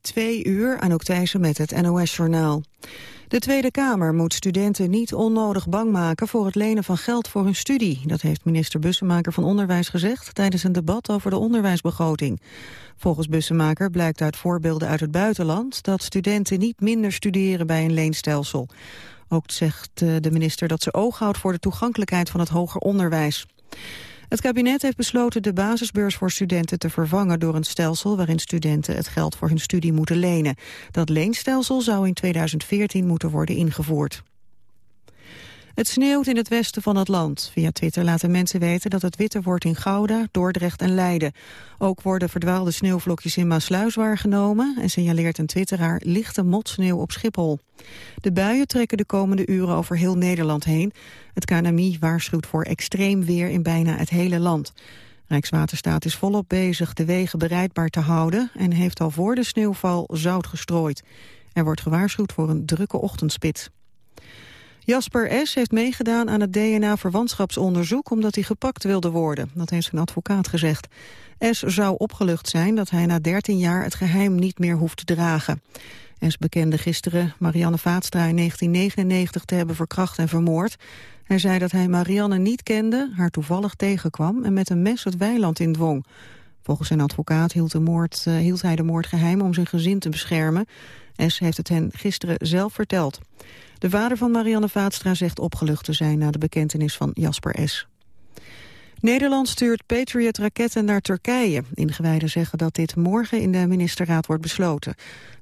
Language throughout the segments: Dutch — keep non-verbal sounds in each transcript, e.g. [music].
Twee uur, Anouk Thijssen met het NOS-journaal. De Tweede Kamer moet studenten niet onnodig bang maken voor het lenen van geld voor hun studie. Dat heeft minister Bussemaker van Onderwijs gezegd tijdens een debat over de onderwijsbegroting. Volgens Bussemaker blijkt uit voorbeelden uit het buitenland dat studenten niet minder studeren bij een leenstelsel. Ook zegt eh, de minister dat ze oog houdt voor de toegankelijkheid van het hoger onderwijs. Het kabinet heeft besloten de basisbeurs voor studenten te vervangen door een stelsel waarin studenten het geld voor hun studie moeten lenen. Dat leenstelsel zou in 2014 moeten worden ingevoerd. Het sneeuwt in het westen van het land. Via Twitter laten mensen weten dat het witte wordt in Gouda, Dordrecht en Leiden. Ook worden verdwaalde sneeuwvlokjes in Maasluis waargenomen... en signaleert een twitteraar lichte motsneeuw op Schiphol. De buien trekken de komende uren over heel Nederland heen. Het KNMI waarschuwt voor extreem weer in bijna het hele land. Rijkswaterstaat is volop bezig de wegen bereidbaar te houden... en heeft al voor de sneeuwval zout gestrooid. Er wordt gewaarschuwd voor een drukke ochtendspit. Jasper S. heeft meegedaan aan het DNA-verwantschapsonderzoek... omdat hij gepakt wilde worden. Dat heeft zijn advocaat gezegd. S. zou opgelucht zijn dat hij na 13 jaar het geheim niet meer hoeft te dragen. S. bekende gisteren Marianne Vaatstra in 1999 te hebben verkracht en vermoord. Hij zei dat hij Marianne niet kende, haar toevallig tegenkwam... en met een mes het weiland indwong. Volgens zijn advocaat hield, de moord, uh, hield hij de moord geheim om zijn gezin te beschermen. S. heeft het hen gisteren zelf verteld. De vader van Marianne Vaatstra zegt opgelucht te zijn na de bekentenis van Jasper S. Nederland stuurt Patriot-raketten naar Turkije. Ingewijden zeggen dat dit morgen in de ministerraad wordt besloten.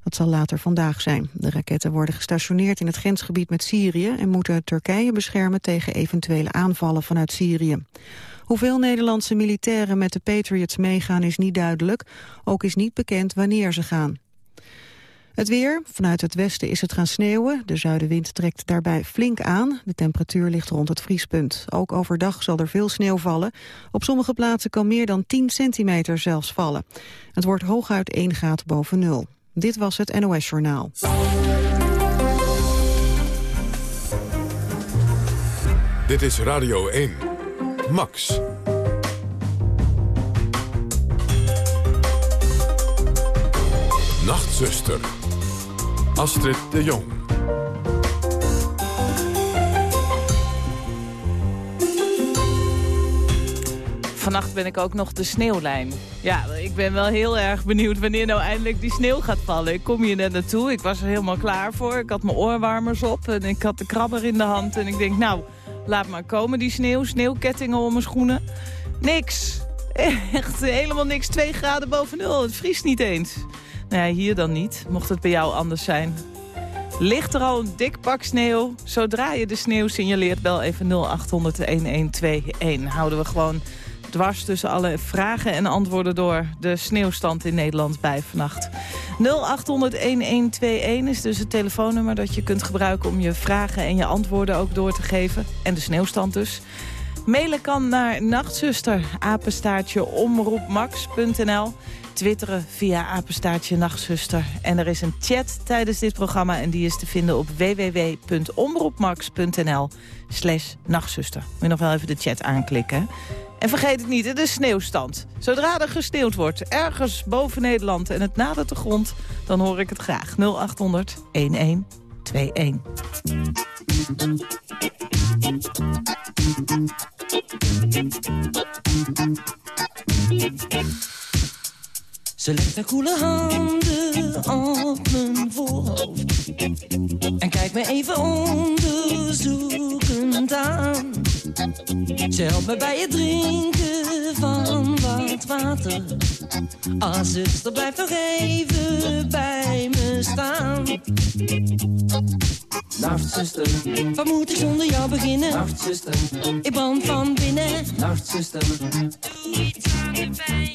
Dat zal later vandaag zijn. De raketten worden gestationeerd in het grensgebied met Syrië... en moeten Turkije beschermen tegen eventuele aanvallen vanuit Syrië. Hoeveel Nederlandse militairen met de Patriots meegaan is niet duidelijk. Ook is niet bekend wanneer ze gaan. Het weer. Vanuit het westen is het gaan sneeuwen. De zuidenwind trekt daarbij flink aan. De temperatuur ligt rond het vriespunt. Ook overdag zal er veel sneeuw vallen. Op sommige plaatsen kan meer dan 10 centimeter zelfs vallen. Het wordt hooguit 1 graad boven nul. Dit was het NOS Journaal. Dit is Radio 1. Max. Nachtzuster. Astrid de Jong. Vannacht ben ik ook nog de sneeuwlijn. Ja, ik ben wel heel erg benieuwd wanneer nou eindelijk die sneeuw gaat vallen. Ik kom hier net naartoe, ik was er helemaal klaar voor. Ik had mijn oorwarmers op en ik had de krabber in de hand. En ik denk, nou, laat maar komen die sneeuw. Sneeuwkettingen om mijn schoenen. Niks. [laughs] Echt helemaal niks. 2 graden boven nul. Het vriest niet eens. Nou ja, hier dan niet, mocht het bij jou anders zijn. Ligt er al een dik pak sneeuw? Zodra je de sneeuw signaleert, bel even 0800-1121. Houden we gewoon dwars tussen alle vragen en antwoorden door de sneeuwstand in Nederland bij vannacht. 0800-1121 is dus het telefoonnummer dat je kunt gebruiken om je vragen en je antwoorden ook door te geven. En de sneeuwstand dus. Mailen kan naar nachtzuster, apenstaartje, omroepmax.nl twitteren via apenstaartje nachtzuster. En er is een chat tijdens dit programma en die is te vinden op www.omroepmax.nl slash nachtzuster. Moet je nog wel even de chat aanklikken. En vergeet het niet, de sneeuwstand. Zodra er gesneeuwd wordt, ergens boven Nederland en het nadert de grond... dan hoor ik het graag. 0800 1121. Ze legt haar koele handen op mijn voorhoofd. En kijkt me even onderzoekend aan. Ze helpt me bij het drinken van wat water. Als ah, zuster, blijf nog even bij me staan. Nachtzuster, wat moet ik zonder jou beginnen? Nachtzuster, ik brand van binnen. Nachtzuster, doe iets aan de pijn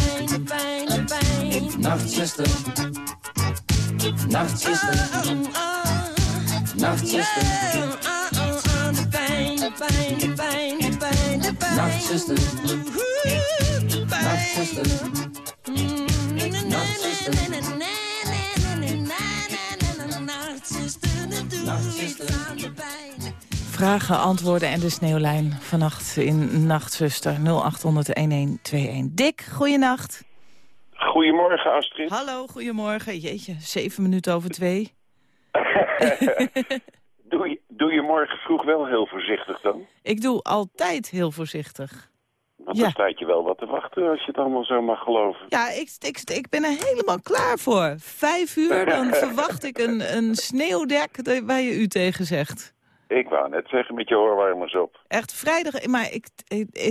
Nachtzuster, Nachtzuster, Nachtzuster. Nachtzuster, Nachtzuster, Vragen, antwoorden en de sneeuwlijn. Vannacht in Nachtzuster 0800-1121. Dick, goeienacht. Goedemorgen, Astrid. Hallo, goedemorgen. Jeetje, zeven minuten over twee. [laughs] doe, je, doe je morgen vroeg wel heel voorzichtig dan? Ik doe altijd heel voorzichtig. Want Ja. dan staat je wel wat te wachten als je het allemaal zo mag geloven. Ja, ik, ik, ik ben er helemaal klaar voor. Vijf uur, dan [laughs] verwacht ik een, een sneeuwdek de- waar je u tegen zegt. Ik wou net zeggen, met je oorwarmers op. Echt vrijdag, maar ik,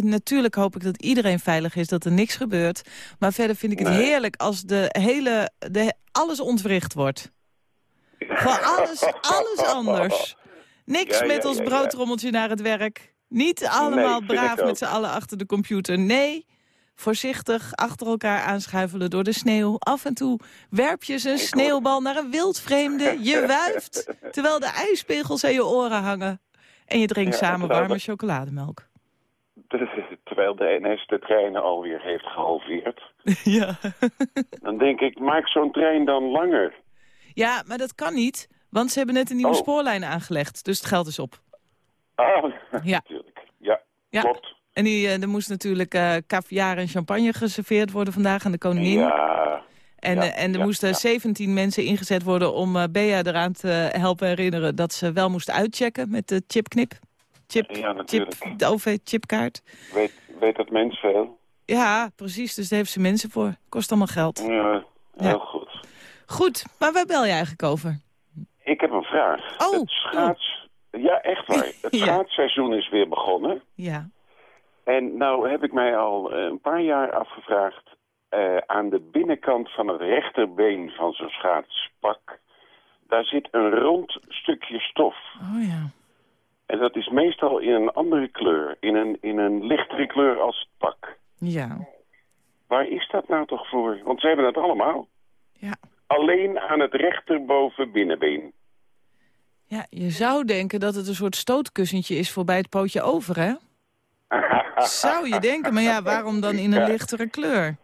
natuurlijk hoop ik dat iedereen veilig is, dat er niks gebeurt. Maar verder vind ik het Nee. heerlijk als de hele, de, alles ontwricht wordt. Gewoon alles, alles anders. Niks Ja, ja, met ons ja. broodrommeltje naar het werk. Niet allemaal braaf met z'n allen achter de computer. Nee, voorzichtig achter elkaar aanschuifelen door de sneeuw. Af en toe werp je een sneeuwbal naar een wildvreemde. Je [laughs] wuift, terwijl de ijspegels aan je oren hangen. En je drinkt Ja, samen warme de- chocolademelk. [laughs] Terwijl de NS de treinen alweer heeft gehalveerd. [laughs] ja. Dan denk ik, maak zo'n trein dan langer. ja, maar dat kan niet, want ze hebben net een nieuwe Oh. spoorlijn aangelegd. Dus het geld is op. Ah, Ja. natuurlijk. Ja, Ja. klopt. En die, eh, er moest natuurlijk caviar en champagne geserveerd worden vandaag aan de koningin. Ja, En, Ja, eh, en er ja, moesten ja. 17 mensen ingezet worden om eh, Bea eraan te helpen herinneren dat ze wel moest uitchecken met de chipknip. Chip, Ja, chip, natuurlijk. de OV-chipkaart. weet, weet dat mens veel? Ja, precies. Dus daar heeft ze mensen voor. Kost allemaal geld. Ja, heel goed. Goed, maar waar bel je eigenlijk over? Ik heb een vraag. Oh, het schaats... Ja, echt waar. [laughs] Het schaatsseizoen is weer begonnen. Ja. En nou heb ik mij al eh, een paar jaar afgevraagd... eh, aan de binnenkant van het rechterbeen van zo'n schaatspak... daar zit een rond stukje stof. Oh ja. En dat is meestal in een andere kleur. In een, in een lichtere kleur als het pak. Ja. Waar is dat nou toch voor? Want ze hebben het allemaal. Ja. Alleen aan het rechterboven binnenbeen. Ja, je zou denken dat het een soort stootkussentje is voor bij het pootje over, hè? [laughs] Zou je denken, maar ja, waarom dan in een Ja. lichtere kleur?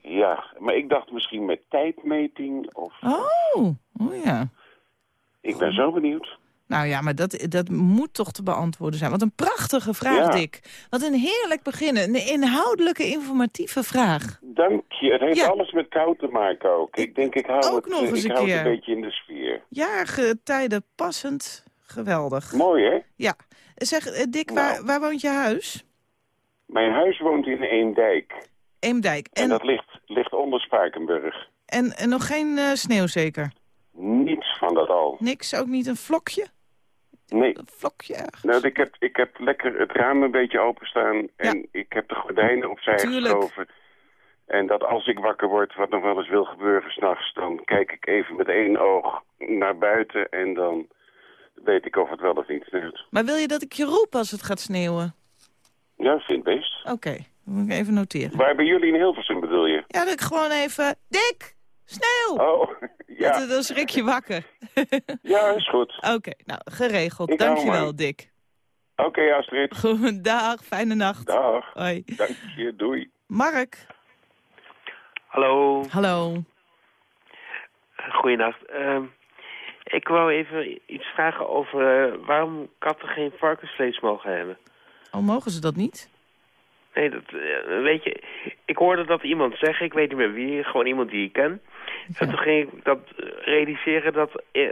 Ja, maar ik dacht misschien met tijdmeting of... Oh, oh ja. Ik ben zo benieuwd. Nou ja, maar dat, dat moet toch te beantwoorden zijn. Wat een prachtige vraag, Ja. Dick. Wat een heerlijk begin. Een inhoudelijke, informatieve vraag. Dank je. Het heeft Ja. alles met kou te maken ook. Ik denk, ik hou, Ook het, nog eh, eens ik een hou keer. het een beetje in de sfeer. Jarige tijden passend geweldig. Mooi, hè? Ja. Zeg, eh, Dick, Nou. waar, waar woont je huis? Mijn huis woont in Eemdijk. Eemdijk. En, En, dat ligt, ligt onder Spakenburg. en, en nog geen eh, sneeuw zeker? Niets van dat al. Niks, ook niet een vlokje? Nee. Een vlokje ergens? Nou, ik heb, ik heb lekker het raam een beetje openstaan en ik heb de gordijnen opzij Tuurlijk. geschoven. En dat als ik wakker word, wat nog wel eens wil gebeuren s'nachts, dan kijk ik even met één oog naar buiten en dan weet ik of het wel of niet sneeuwt. Maar wil je dat ik je roep als het gaat sneeuwen? Ja, vind best. Oké, moet ik even noteren. Waar bij jullie in Hilversum bedoel je? Ja, dat ik gewoon even... Dick, sneeuw! Oh, [laughs] ja. Dan, dan schrik je wakker. [laughs] Ja, is goed. Oké, nou, geregeld. Ik Dankjewel. Dick. Oké, Astrid. Goedendag, fijne nacht. Dag. Hoi. Dank je, doei. Mark, Hallo, hallo. goeienacht. Ehm ik wou even iets vragen over eh, waarom katten geen varkensvlees mogen hebben. Oh, mogen ze dat niet? Nee, dat, eh, weet je, ik hoorde dat iemand zeggen, ik weet niet meer wie, gewoon iemand die ik ken. En toen ging ik dat realiseren dat eh,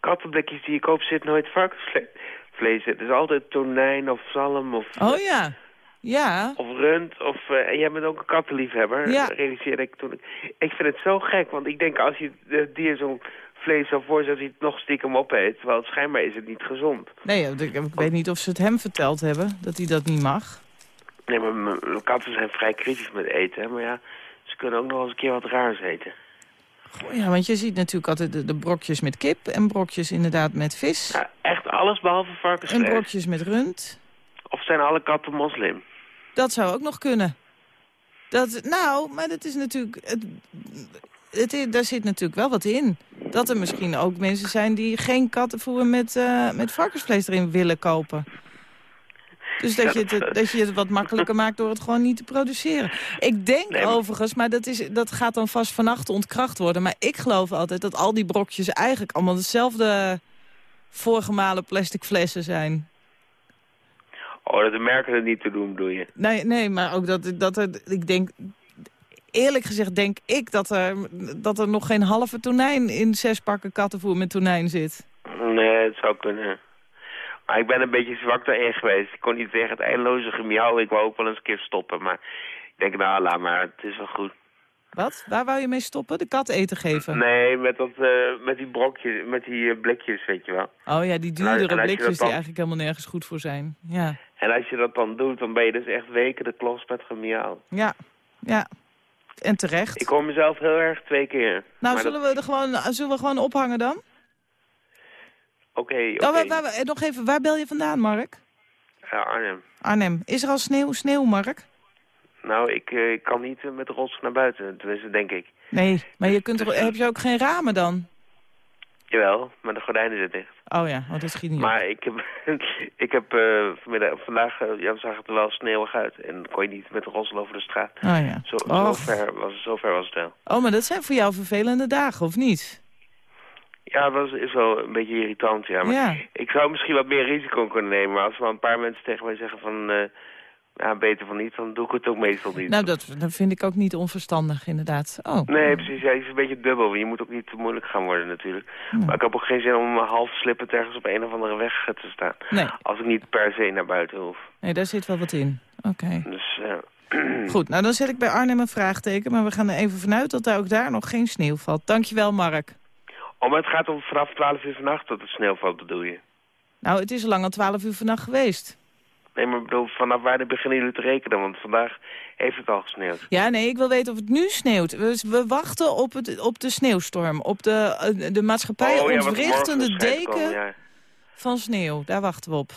kattenblikjes die je koopt zit nooit varkensvlees in. Het is altijd tonijn of zalm of, Oh ja. Ja. of rund. Of, en jij bent ook een kattenliefhebber, Ja. realiseerde ik toen. Ik, ik vind het zo gek, want ik denk als je het dier zo'n vlees zou voorzetten, dat hij het nog stiekem opeet. Terwijl het schijnbaar is het niet gezond. Nee, ik, ik weet niet of ze het hem verteld hebben, dat hij dat niet mag. Nee, maar m- m- katten zijn vrij kritisch met eten. Maar ja, ze kunnen ook nog eens een keer wat raars eten. Goh, ja, want je ziet natuurlijk altijd de, de brokjes met kip en brokjes inderdaad met vis. Ja, echt alles behalve En varkensvlees. brokjes met rund. Of zijn alle katten moslim? Dat zou ook nog kunnen. Dat, nou, maar dat is natuurlijk... Het, het, daar zit natuurlijk wel wat in. Dat er misschien ook mensen zijn die geen kattenvoer met, eh, met varkensvlees erin willen kopen. Dus dat je, het, dat je het wat makkelijker maakt door het gewoon niet te produceren. Ik denk Nee, maar- overigens, maar dat, is, dat gaat dan vast vannacht ontkracht worden. Maar ik geloof altijd dat al die brokjes eigenlijk allemaal dezelfde voorgemalen plastic flessen zijn. Oh, dat de merken het niet te doen, bedoel je? Nee, nee, maar ook dat, dat er, ik denk, eerlijk gezegd denk ik dat er, dat er nog geen halve tonijn in zes pakken kattenvoer met tonijn zit. Nee, het zou kunnen. Maar ik ben een beetje zwak daarin geweest. Ik kon niet tegen het eindeloze gemiauw. Ik wou ook wel eens een keer stoppen, maar ik denk, nou, laat maar. Het is wel goed. Wat? Waar wou je mee stoppen? De kat eten geven? Nee, met, dat, eh, met die brokjes, met die eh, blikjes, weet je wel. Oh ja, die duurdere blikjes die eigenlijk helemaal nergens goed voor zijn. Ja, En als je dat dan doet, dan ben je dus echt weken de klos met gemiauw. ja, ja. En terecht. Ik hoor mezelf heel erg twee keer. nou, zullen, dat- we er gewoon, zullen we gewoon ophangen dan? Oké, oké. Oh, waar- waar- waar- nog even, waar bel je vandaan, Mark? Ja, Arnhem. Arnhem. Is er al sneeuw, sneeuw, Mark? Nou, ik, eh, ik kan niet eh, met de rots naar buiten, tenminste, denk ik. Nee, maar je kunt toch, heb je ook geen ramen dan? Jawel, maar de gordijnen zitten dicht. Oh ja, oh, dat schiet niet op. Maar ik heb, [laughs] ik heb eh, vanmiddag, vandaag eh, ja, zag het er wel sneeuwig uit. En kon je niet met de rossel over de straat. Oh ja. Zo, ver was, zo ver was het wel. Oh, maar dat zijn voor jou vervelende dagen, of niet? Ja, dat is, wel een beetje irritant, ja. Maar Ja. Ik zou misschien wat meer risico kunnen nemen. Maar als er wel een paar mensen tegen mij zeggen van... eh, ja, beter van niet, dan doe ik het ook meestal niet. Nou, dat, dat vind ik ook niet onverstandig, inderdaad. Oh. Nee, precies. Ja, het is een beetje dubbel. Je moet ook niet te moeilijk gaan worden natuurlijk. Maar ik heb ook geen zin om half slippend ergens op een of andere weg te staan. Nee, Als ik niet per se naar buiten hoef. nee, daar zit wel wat in. Oké. Dus ja. [clears throat] Goed, nou dan zet ik bij Arnhem een vraagteken. Maar we gaan er even vanuit dat daar ook daar nog geen sneeuw valt. Dankjewel, Mark. Oh, maar het gaat om vanaf 12 uur vannacht dat het sneeuw valt, bedoel je? Nou, het is al lang al 12 uur vannacht geweest. Nee, maar ik bedoel, vanaf waar beginnen jullie te rekenen? Want vandaag heeft het al gesneeuwd. Ja, nee, ik wil weten of het nu sneeuwt. We, we wachten op, het, op de sneeuwstorm. Op de, eh, de maatschappij Oh, ja, deken komen, ja. van sneeuw. Daar wachten we op.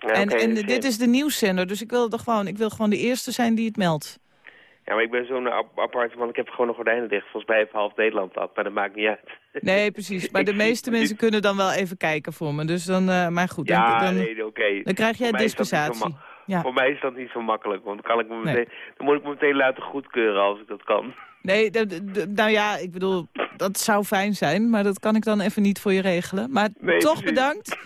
Ja, en dit is de nieuwszender, dus ik wil, er gewoon, ik wil gewoon de eerste zijn die het meldt. Ja, maar ik ben zo'n ap- aparte man. Ik heb gewoon de gordijnen dicht. Volgens mij heeft half Nederland dat, maar dat maakt niet uit. Nee, precies. [laughs] Maar de meeste mensen kunnen dan wel even kijken voor me. Dus dan, eh, maar goed, dan, Ja, dan, nee, oké. dan krijg jij dispensatie. Ja. Voor mij is dat niet zo makkelijk, want dan, kan ik me Nee. meteen, dan moet ik me meteen laten goedkeuren als ik dat kan. Nee, nou ja, ik bedoel, dat zou fijn zijn, maar dat kan ik dan even niet voor je regelen. Maar Nee, toch precies. bedankt.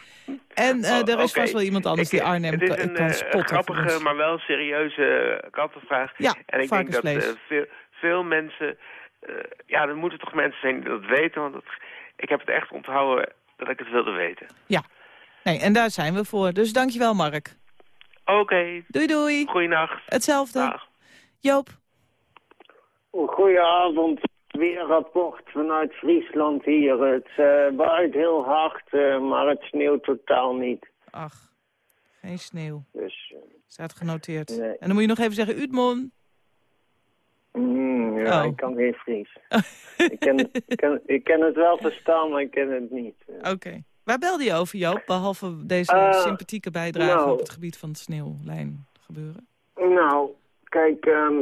En eh, Oh, er is vast wel iemand anders Ik- die Arnhem Het is kan, een kan eh, spotten. grappige, maar wel serieuze kattenvraag. Ja, en ik denk dat eh, veel, veel mensen... eh, ja, er moeten toch mensen zijn die dat weten, want dat, ik heb het echt onthouden dat ik het wilde weten. Ja, Nee, en daar zijn we voor. Dus dankjewel, Mark. Oké, Doei, doei. goeienacht. Hetzelfde. Dag. Joop. Goedenavond. Weer een rapport vanuit Friesland hier. Het uh, waait heel hard, eh, maar het sneeuwt totaal niet. Ach, geen sneeuw. Dus, Staat genoteerd. Nee. En dan moet je nog even zeggen, Utmon. mm, ja, Oh. ik kan geen Fries. [laughs] ik, ken, ik, ken, ik ken het wel verstaan, maar ik ken het niet. Oké. Waar belde je over, Joop? Behalve deze Eh, sympathieke bijdrage nou. op het gebied van het sneeuwlijn gebeuren. Nou, kijk, ehm,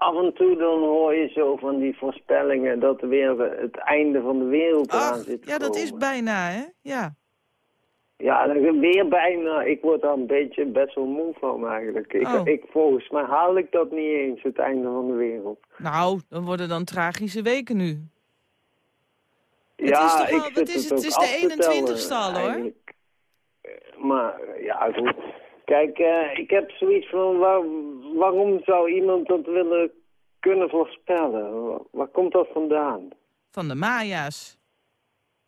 af en toe dan hoor je zo van die voorspellingen dat er weer het einde van de wereld aan zit te ja, dat is bijna, hè? Ja. Ja, weer bijna. Ik word daar een beetje best wel moe van eigenlijk. Ik, Oh. ik, volgens mij haal ik dat niet eens, het einde van de wereld. Nou, dan worden dan tragische weken nu. Het ja, is toch wel- ik wat zit is het het? Het is de af te tellen, 21ste al, hoor. Maar ja, goed. Kijk, eh, ik heb zoiets van, waar, waarom zou iemand dat willen kunnen voorspellen? Waar, waar komt dat vandaan? Van de Maya's.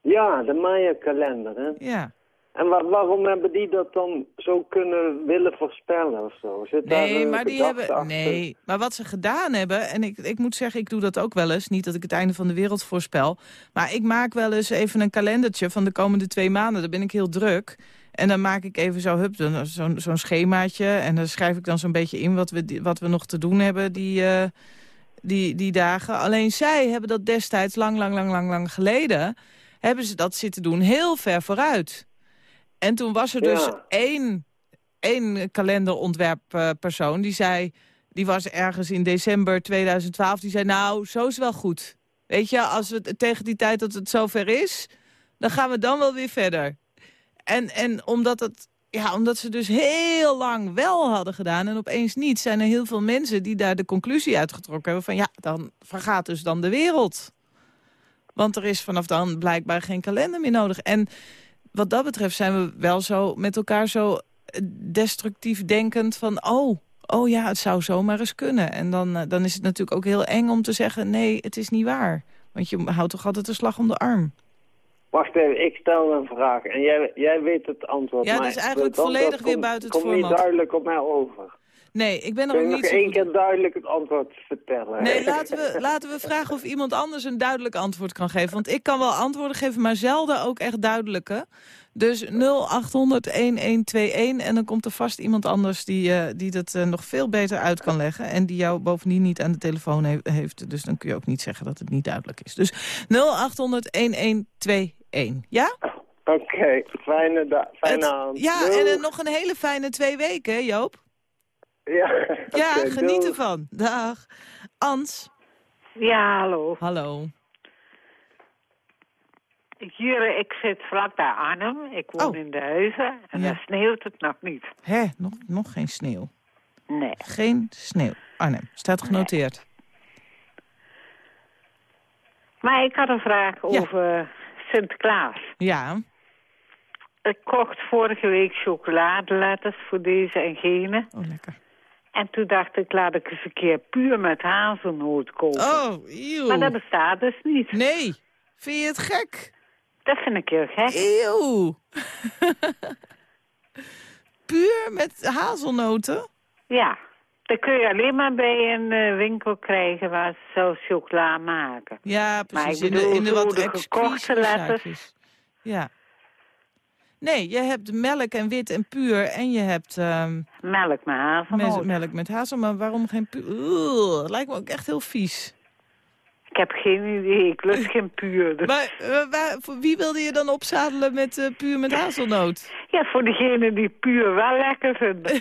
Ja, de Maya-kalender, hè? Ja. En wa- waarom hebben die dat dan zo kunnen willen voorspellen of zo? Zit daar Nee, maar die hebben. achter? Nee, maar wat ze gedaan hebben. En ik, ik moet zeggen, ik doe dat ook wel eens. Niet dat ik het einde van de wereld voorspel. Maar ik maak wel eens even een kalendertje van de komende twee maanden. Dan ben ik heel druk. En dan maak ik even zo, hup, dan zo'n schemaatje. En dan schrijf ik dan zo'n beetje in wat we, wat we nog te doen hebben die, eh, die, die dagen. Alleen zij hebben dat destijds, lang, lang, lang, lang, lang geleden... hebben ze dat zitten doen heel ver vooruit. En toen was er dus één, één kalenderontwerppersoon die zei... die was ergens in december 2012, die zei... nou, zo is wel goed. Weet je, als we tegen die tijd dat het zover is... dan gaan we dan wel weer verder. En, en omdat, het, ja, omdat ze dus heel lang wel hadden gedaan en opeens niet... zijn er heel veel mensen die daar de conclusie uitgetrokken hebben van... ja, dan vergaat dus dan de wereld. Want er is vanaf dan blijkbaar geen kalender meer nodig. En wat dat betreft zijn we wel zo met elkaar zo eh, destructief denkend van... oh, oh ja, het zou zomaar eens kunnen. En dan, eh, dan is het natuurlijk ook heel eng om te zeggen... nee, het is niet waar. Want je houdt toch altijd de slag om de arm. Wacht even, ik stel een vraag en jij, jij weet het antwoord. Ja, dat is eigenlijk het volledig weer komt- buiten het komt format. niet duidelijk op mij over. Nee, ik ben er Kun ook je niet nog één keer duidelijk het antwoord vertellen? Nee, laten we, [laughs] laten we vragen of iemand anders een duidelijk antwoord kan geven. Want ik kan wel antwoorden geven, maar zelden ook echt duidelijke. Dus 0800-1121 en dan komt er vast iemand anders die, eh, die dat eh, nog veel beter uit kan leggen. En die jou bovendien niet aan de telefoon he- heeft. Dus dan kun je ook niet zeggen dat het niet duidelijk is. Dus 0800-1121. Ja? Oké, fijne, fijne Het- avond. ja, en eh, nog een hele fijne twee weken, hè, Joop. Ja, [laughs] Ja, geniet ervan. Dag. Ans. Ja, hallo. Hallo. Hier, ik zit vlakbij Arnhem. Ik woon Oh. in de Huizen. En Ja. daar sneeuwt het nog niet. Hé, nog, nog geen sneeuw. Nee. Geen sneeuw. Arnhem, staat genoteerd. Maar ik had een vraag over Sinterklaas. Ja, Ik kocht vorige week chocoladeletters voor deze en gene. oh lekker. En toen dacht ik, laat ik eens een keer puur met hazelnoot kopen. Oh, Maar dat eeuw. bestaat dus niet. Nee, vind je het gek? Dat vind ik heel gek. Eeuw. [laughs] Puur met hazelnoten? Ja. Dat kun je alleen maar bij een eh, winkel krijgen waar ze zelf chocola maken. Ja, precies. ik in, de, in wat de gekochte letters. Ja. Nee, je hebt melk en wit en puur en je hebt ehm, Melk met met, melk met hazel. Maar waarom geen puur? Oeh, lijkt me ook echt heel vies. Ik heb geen idee. Ik lust geen puur. dus- Maar eh, waar, voor wie wilde je dan opzadelen met eh, puur met hazelnoot? Ja, voor degene die puur wel lekker vinden. [laughs]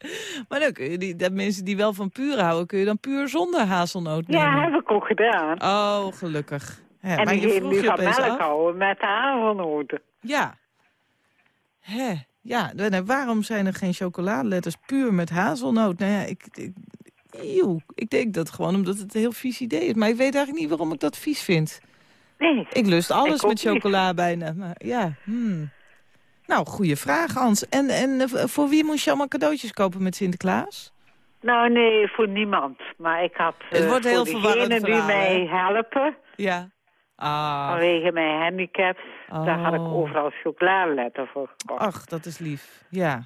[laughs] Maar dan kun je die, dat mensen die wel van puur houden, kun je dan puur zonder hazelnoot nemen. Ja, heb ik ook gedaan. Oh, gelukkig. En maar je vroeg je van melk houden met de hazelnoten. Ja. Hè, ja, nee, waarom zijn er geen chocoladeletters puur met hazelnoot? Nou ja, ik, ik, eeuw, ik denk dat gewoon omdat het een heel vies idee is. Maar ik weet eigenlijk niet waarom ik dat vies vind. Nee. Ik lust alles Ik met chocola bijna. Maar ja, hmm. Nou, goede vraag, Hans. En, en eh, voor wie moest je allemaal cadeautjes kopen met Sinterklaas? Nou, nee, voor niemand. Maar ik had Het eh, wordt voor heel verwarrend degenen die mij helpen... Ja. Ah, Vanwege mijn handicaps. Daar had ik Oh. overal chocoladeletter voor gekocht. ach, dat is lief. Ja.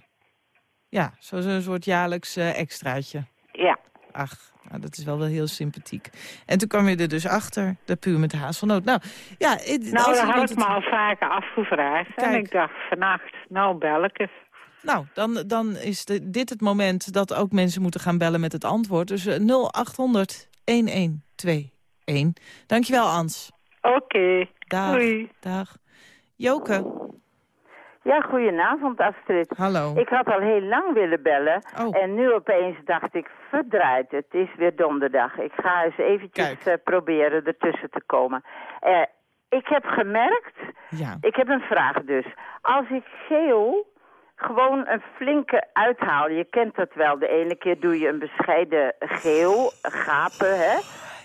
Ja, zo- zo'n soort jaarlijks eh, extraatje. Ja. Ach, nou, dat is wel wel heel sympathiek. En toen kwam je er dus achter, de puur met de hazelnoot. Nou, ja, het- Nou, dat had ik het- me al vaker afgevraagd. En Kijk. ik dacht vannacht, nou bel ik eens. Nou, dan, dan is de, dit het moment dat ook mensen moeten gaan bellen met het antwoord. Dus eh, 0800 1121. Dankjewel, Ans. Oké, Dag. doei. Dag. Joke, Ja, goedenavond Astrid. hallo. Ik had al heel lang willen bellen. Oh. En nu opeens dacht ik, verdraaid, het is weer donderdag. Ik ga eens eventjes eh, proberen ertussen te komen. Eh, ik heb gemerkt, Ja. ik heb een vraag dus. Als ik geel gewoon een flinke uithaal, je kent dat wel. De ene keer doe je een bescheiden geel, gapen, hè.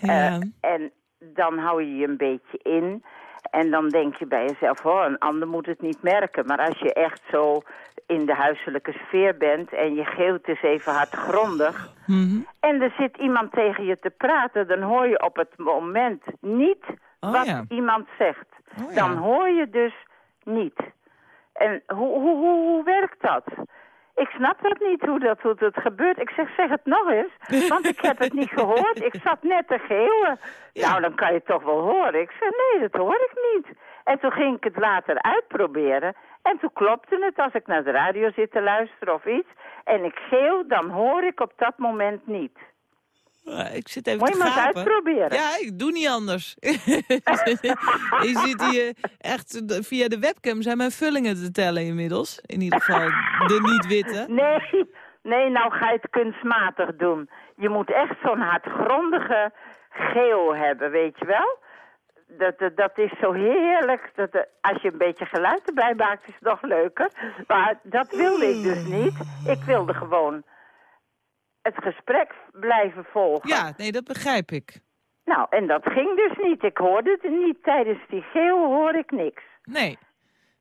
Ja. Eh, en dan hou je je een beetje in. En dan denk je bij jezelf, oh, een ander moet het niet merken. Maar als je echt zo in de huiselijke sfeer bent en je geeuwt eens even hardgrondig... Mhm. en er zit iemand tegen je te praten, dan hoor je op het moment niet Oh, wat ja. iemand zegt. Oh, ja. Dan hoor je dus niet. En hoe, hoe, hoe, hoe werkt dat? Ik snap dat niet, hoe dat, hoe dat gebeurt. Ik zeg, zeg het nog eens, want ik heb het niet gehoord. Ik zat net te geeuwen. Ja. Nou, dan kan je het toch wel horen. Ik zeg, nee, dat hoor ik niet. En toen ging ik het later uitproberen. En toen klopte het als ik naar de radio zit te luisteren of iets. En ik geeuw, dan hoor ik op dat moment niet. Eh, Ik zit even Moet je maar eens uitproberen. Ja, ik doe niet anders. [laughs] je zit hier echt via de webcam zijn mijn vullingen te tellen inmiddels. In ieder geval de niet-witte. Nee, nee, nou ga je het kunstmatig doen. Je moet echt zo'n hardgrondige geel hebben, weet je wel? Dat, dat, is zo heerlijk. Dat, eh, als je een beetje geluid erbij maakt, is het nog leuker. Maar dat wilde ik dus niet. Ik wilde gewoon het gesprek blijven volgen. Ja, nee, dat begrijp ik. Nou, en dat ging dus niet. Ik hoorde het niet. Tijdens die geel hoor ik niks. Nee.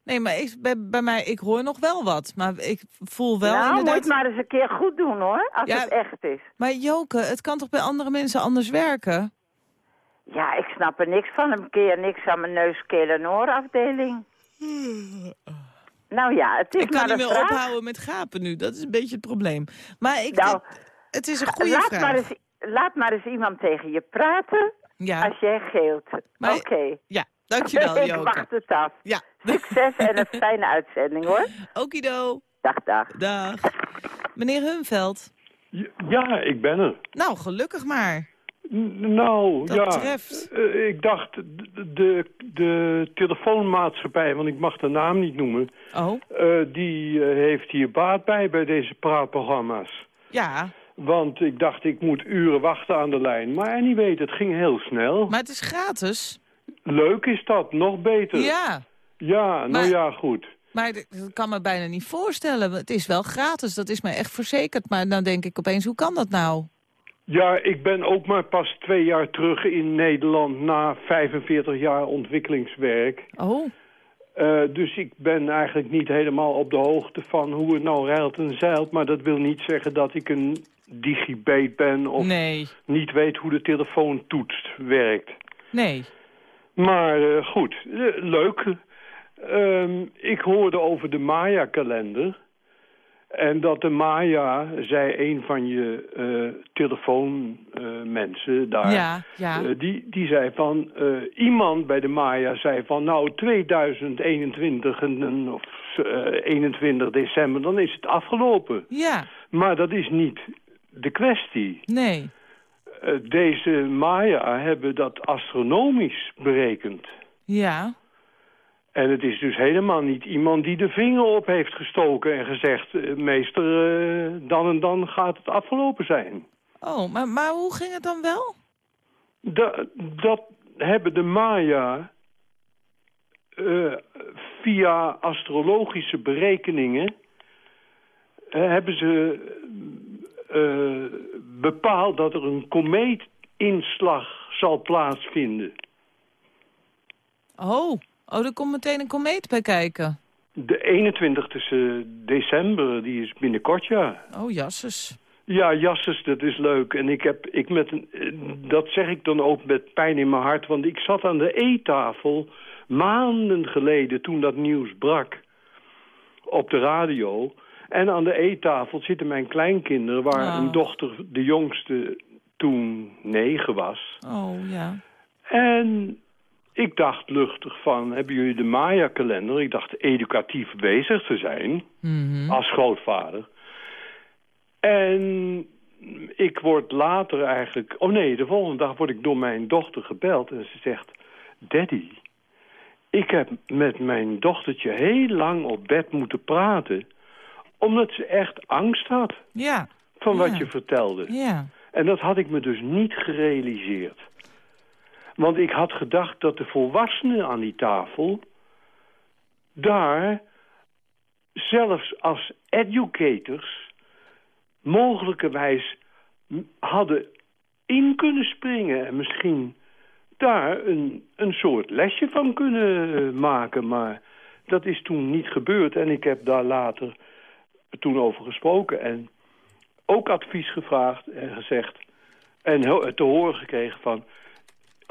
Nee, maar ik, bij, bij mij, ik hoor nog wel wat. Maar ik voel wel nou, moet je inderdaad... het maar eens een keer goed doen, hoor. Als Ja. het echt is. Maar Joke, het kan toch bij andere mensen anders werken? Ja, ik snap er niks van. Een keer niks aan mijn neus, keel en oorafdeling. Nou ja, het is Ik kan maar niet meer vraag. ophouden met gapen nu. Dat is een beetje het probleem. Maar ik, Nou, het, het is een goede laat vraag. Maar eens, laat maar eens iemand tegen je praten Ja, als jij geelt. Oké. ja, dankjewel [laughs] ik Joke. wacht het af. Ja, Succes en een fijne uitzending, hoor. [laughs] okido. Dag, dag. Dag. Meneer Hunveld. Ja, ik ben er. Nou, gelukkig maar. N- Nou, Dat ja. treft. Eh, ik dacht, de, de, de telefoonmaatschappij, want ik mag de naam niet noemen... Oh, eh, die eh, heeft hier baat bij, bij deze praatprogramma's. ja. Want ik dacht, ik moet uren wachten aan de lijn. Maar weet, het ging heel snel. Maar het is gratis. Leuk is dat, nog beter. Ja. Ja, nou Maar- ja, goed. Maar ik ik kan me bijna niet voorstellen. Het is wel gratis, dat is mij echt verzekerd. Maar dan denk ik opeens, hoe kan dat nou? Ja, ik ben ook maar pas twee jaar terug in Nederland na 45 jaar ontwikkelingswerk. Oh, Eh, dus ik ben eigenlijk niet helemaal op de hoogte van hoe het nou rijlt en zeilt. Maar dat wil niet zeggen dat ik een digibeet ben of nee. niet weet hoe de telefoontoets werkt. Nee. Maar eh, goed, eh, leuk. Ehm, ik hoorde over de Maya-kalender. En dat de Maya, zei een van je eh telefoonmensen daar... Ja, ja. Eh, die, die zei van, eh, iemand bij de Maya zei van, nou 2021 en, of eh, 21 december, dan is het afgelopen. Ja, Maar dat is niet de kwestie. nee. Deze Maya hebben dat astronomisch berekend. Ja. En het is dus helemaal niet iemand die de vinger op heeft gestoken en gezegd... eh, meester, eh, dan en dan gaat het afgelopen zijn. Oh, maar, maar hoe ging het dan wel? Da- dat hebben de Maya eh, via astrologische berekeningen... hebben ze bepaald dat er een komeetinslag zal plaatsvinden. Oh, oh, er komt meteen een komeet bij kijken. De 21 december, die is binnenkort, ja. Oh, jasses. Ja, jassers, dat is leuk. En ik heb, ik met, eh, dat zeg ik dan ook met pijn in mijn hart. Want ik zat aan de eettafel maanden geleden toen dat nieuws brak op de radio. En aan de eettafel zitten mijn kleinkinderen, waar Oh. een dochter, de jongste, toen negen was. Oh, ja. En ik dacht luchtig van, hebben jullie de Maya-kalender? Ik dacht educatief bezig te zijn Mhm. als grootvader. En ik word later eigenlijk... Oh nee, de volgende dag word ik door mijn dochter gebeld. En ze zegt, daddy, ik heb met mijn dochtertje heel lang op bed moeten praten. Omdat ze echt angst had Ja, van wat je vertelde. ja. En dat had ik me dus niet gerealiseerd. Want ik had gedacht dat de volwassenen aan die tafel... daar zelfs als educators... mogelijkerwijs hadden in kunnen springen... en misschien daar een, een soort lesje van kunnen maken. Maar dat is toen niet gebeurd. En ik heb daar later toen over gesproken... en ook advies gevraagd en gezegd... en te horen gekregen van...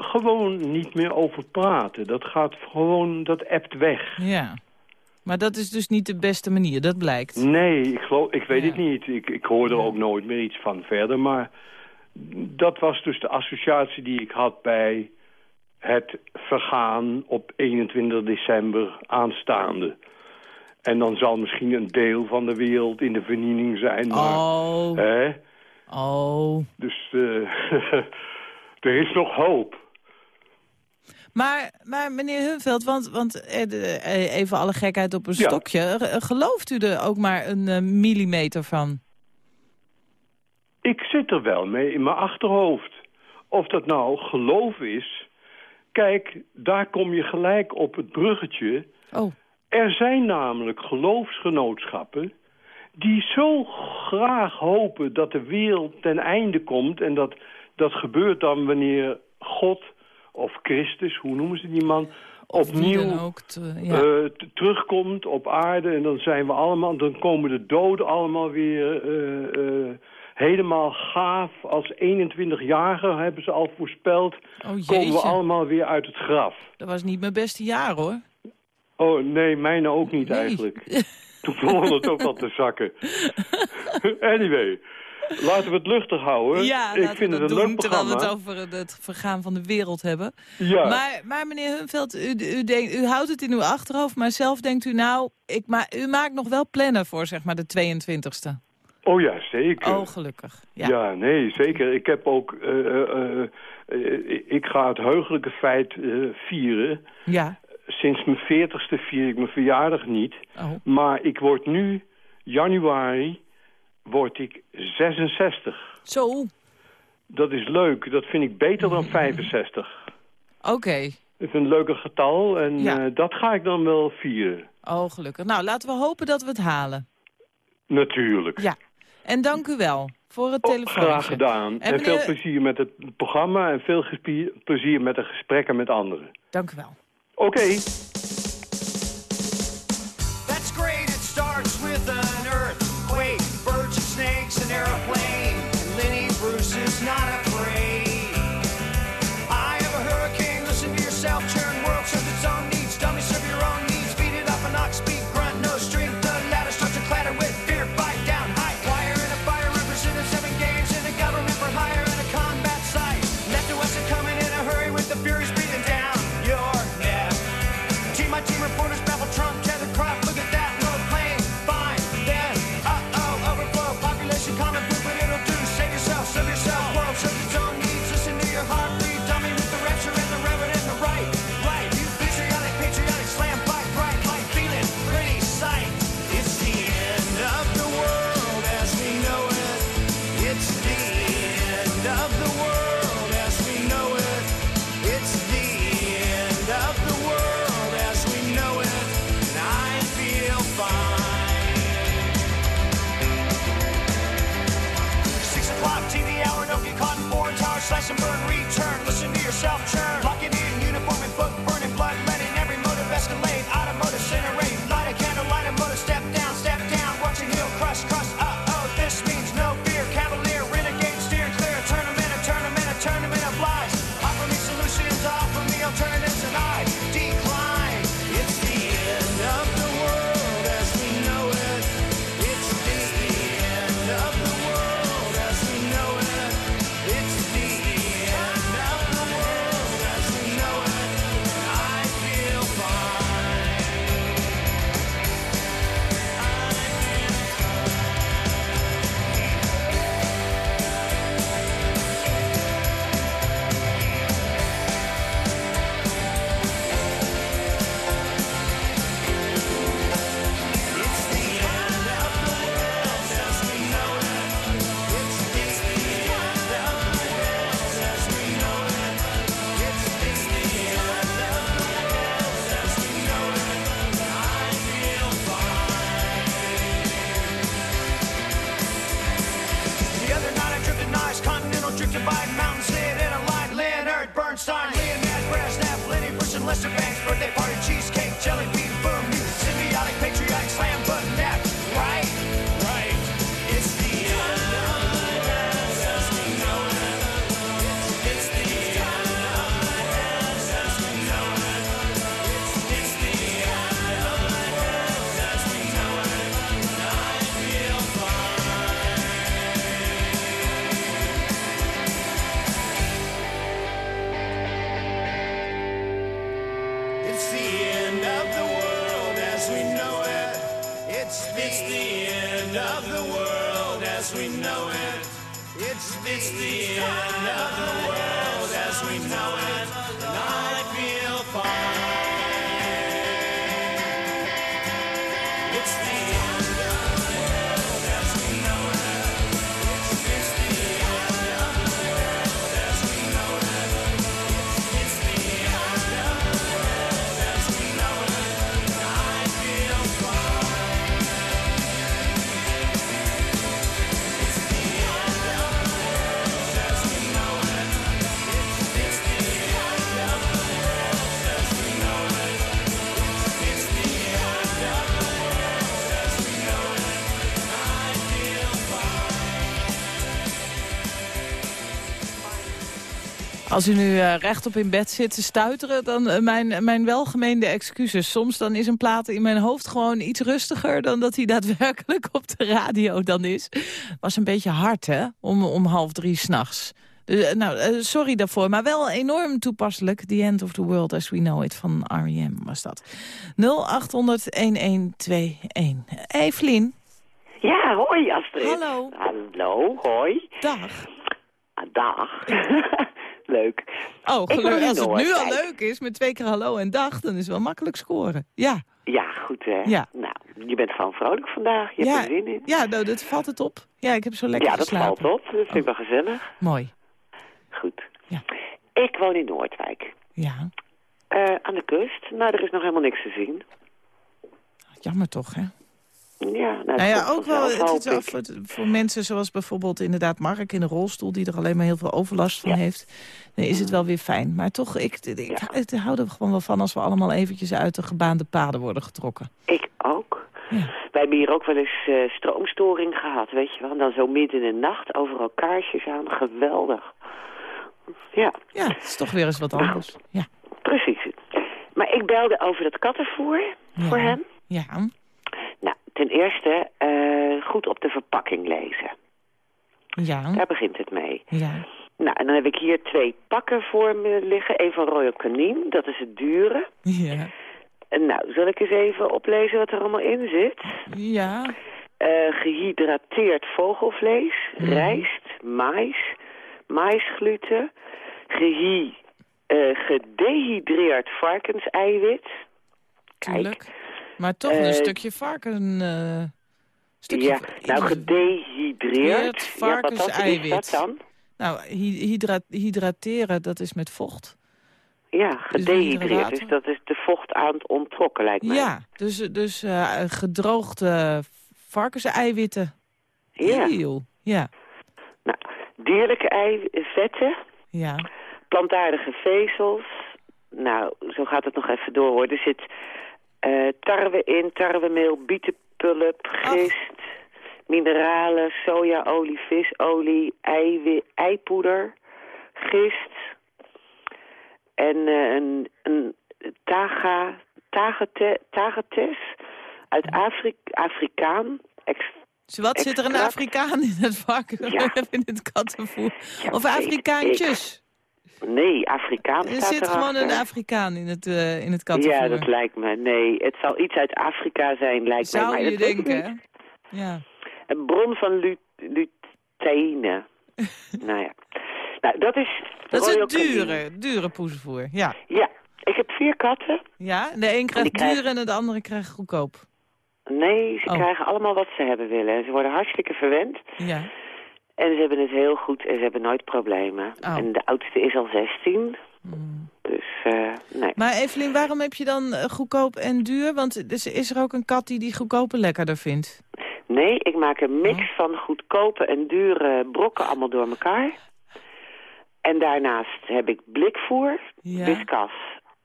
gewoon niet meer over praten. Dat gaat gewoon, dat ebt weg. Ja. Maar dat is dus niet de beste manier, dat blijkt. Nee, ik, geloof, ik weet Ja. het niet. Ik, ik hoor er ook nooit meer iets van verder. Maar dat was dus de associatie die ik had bij het vergaan op 21 december aanstaande. En dan zal misschien een deel van de wereld in de vernieling zijn. Maar, Oh, hè? oh. Dus eh, [laughs] er is nog hoop. Maar, maar meneer Hunveld, want, want eh, eh, even alle gekheid op een Ja. stokje. Eh, Gelooft u er ook maar een millimeter van? Ik zit er wel mee in mijn achterhoofd. Of dat nou geloof is... Kijk, daar kom je gelijk op het bruggetje. Oh, Er zijn namelijk geloofsgenootschappen... die zo graag hopen dat de wereld ten einde komt... en dat, dat gebeurt dan wanneer God of Christus, hoe noemen ze die man... of opnieuw dan ook. te- ja. eh, terugkomt op aarde en dan zijn we allemaal, dan komen de doden allemaal weer eh, eh, helemaal gaaf. Als 21-jarige hebben ze al voorspeld, oh komen we allemaal weer uit het graf. dat was niet mijn beste jaar hoor. Oh nee, mijne ook niet Nee. eigenlijk. [laughs] Toen begon het ook al te zakken. [laughs] anyway, laten we het luchtig houden. Ja, Ik vind het een doen, leuk terwijl we het over het vergaan van de wereld hebben. Ja. Maar, maar meneer Hunveld, u, u, denkt, u houdt het in uw achterhoofd, maar zelf denkt u nou, ik ma u maakt nog wel plannen voor zeg maar de 22e. Oh ja, zeker. Oh, gelukkig. Ja. Ja. nee, zeker. Ik heb ook... eh, eh, eh, ik ga het heugelijke feit vieren. ja. Sinds mijn veertigste vier ik mijn verjaardag niet. Oh. Maar ik word nu, januari, word ik 66. Zo, Dat is leuk. Dat vind ik beter dan 65. oké. Dat is een leuker getal en Ja. eh, dat ga ik dan wel vieren. Oh, gelukkig. Nou, laten we hopen dat we het halen. Natuurlijk. Ja. En dank u wel voor het Oh, telefoontje. graag gedaan. En, En veel plezier met het programma en veel plezier met de gesprekken met anderen. Dank u wel. Oké. Als u nu eh, rechtop in bed zit te stuiteren, dan eh, mijn, mijn welgemeende excuses. Soms dan is een plaat in mijn hoofd gewoon iets rustiger dan dat hij [laughs] daadwerkelijk op de radio dan is. Was een beetje hard, hè, om, om half drie s'nachts. Uh, nou, eh, sorry daarvoor, maar wel enorm toepasselijk. The End of the World as We Know It van R.E.M. was dat. 0800-1121. Evelien. Ja, hoi Astrid. Hallo. Hallo, hoi. Dag. Ah, dag. [laughs] leuk. Oh, gelukkig. Als het nu al leuk is met twee keer hallo en dag, dan is het wel makkelijk scoren. Ja. Ja, goed hè. Ja. Nou, je bent gewoon vrolijk vandaag. Je ja, hebt er zin in. Ja, nou, dat valt het op. Ja, ik heb zo lekker ja, dat geslapen. valt op. Dat vind ik wel gezellig. Mooi. Goed. Ja. Ik woon in Noordwijk. Ja, Eh, aan de kust. Nou, er is nog helemaal niks te zien. jammer toch, hè? Ja, nou, Nou ja, ook wel het is wel voor, voor mensen zoals bijvoorbeeld inderdaad Mark in de rolstoel... die er alleen maar heel veel overlast van heeft, dan is het wel weer fijn. Maar toch, ik, ik, ik hou er gewoon wel van als we allemaal eventjes uit de gebaande paden worden getrokken. Ik ook. Wij hebben hier ook wel eens eh, stroomstoring gehad, weet je wel. En dan zo midden in de nacht, overal kaarsjes aan. Geweldig. Ja. Ja, het is toch weer eens wat anders. Ja. Precies. Maar ik belde over dat kattenvoer voor hem. Ja. Ten eerste eh, goed op de verpakking lezen. Ja. Daar begint het mee. Ja. Nou, en dan heb ik hier twee pakken voor me liggen. Eén van Royal Canin, dat is het dure. Ja. En nou, zal ik eens even oplezen wat er allemaal in zit? Ja. Eh, gehydrateerd vogelvlees, rijst, mais, maisgluten, gehy, eh, gedehydreerd varkenseiwit. Tuurlijk. Maar toch een Eh, stukje varken... eh stukje ja, nou gedehydreerd. Gehydrateerd Ja, wat is varkenseiwit. dat dan? Nou, hy- hydra- hydrateren, dat is met vocht. Ja, Dus gedehydreerd. Dus dat is de vocht aan het onttrokken, lijkt mij. Ja, dus, dus eh, gedroogde varkenseiwitten. Ja. Heel, ja. Dierlijke ei, vetten, Ja. plantaardige vezels. Nou, zo gaat het nog even door hoor. Er zit eh, tarwe in, tarwemeel, bietenpulp, gist, mineralen, sojaolie, visolie, eiwi- eipoeder, gist en eh, een, een taga, tagate, tagates uit Afri Afrikaan. Ex, Wat zit er een. Afrikaan in het? Ja. [laughs] in het kattenvoer? Ja, of Afrikaantjes? Nee, Afrikaan Er zit gewoon een Afrikaan in het, eh, in het kattenvoer. Ja, dat lijkt me. Nee, het zal iets uit Afrika zijn, lijkt mij. Zou je dat denken. Ja. Een bron van lu luteïne. [laughs] nou ja. Nou, dat is... Dat is een dure, dure poezenvoer. Ja. Ja, ik heb vier katten. Ja, de een krijgt krijgen- duur en de andere krijgt goedkoop. Nee, ze Oh. krijgen allemaal wat ze hebben willen. En Ze worden hartstikke verwend. Ja. En ze hebben het heel goed en ze hebben nooit problemen. Oh. En de oudste is al 16. Hmm. Dus, eh, nee. Maar Evelien, waarom heb je dan eh, goedkoop en duur? Want dus is er ook een kat die die goedkope lekkerder vindt? Nee, ik maak een mix Oh. van goedkope en dure brokken allemaal door elkaar. En daarnaast heb ik blikvoer, Ja. whiskas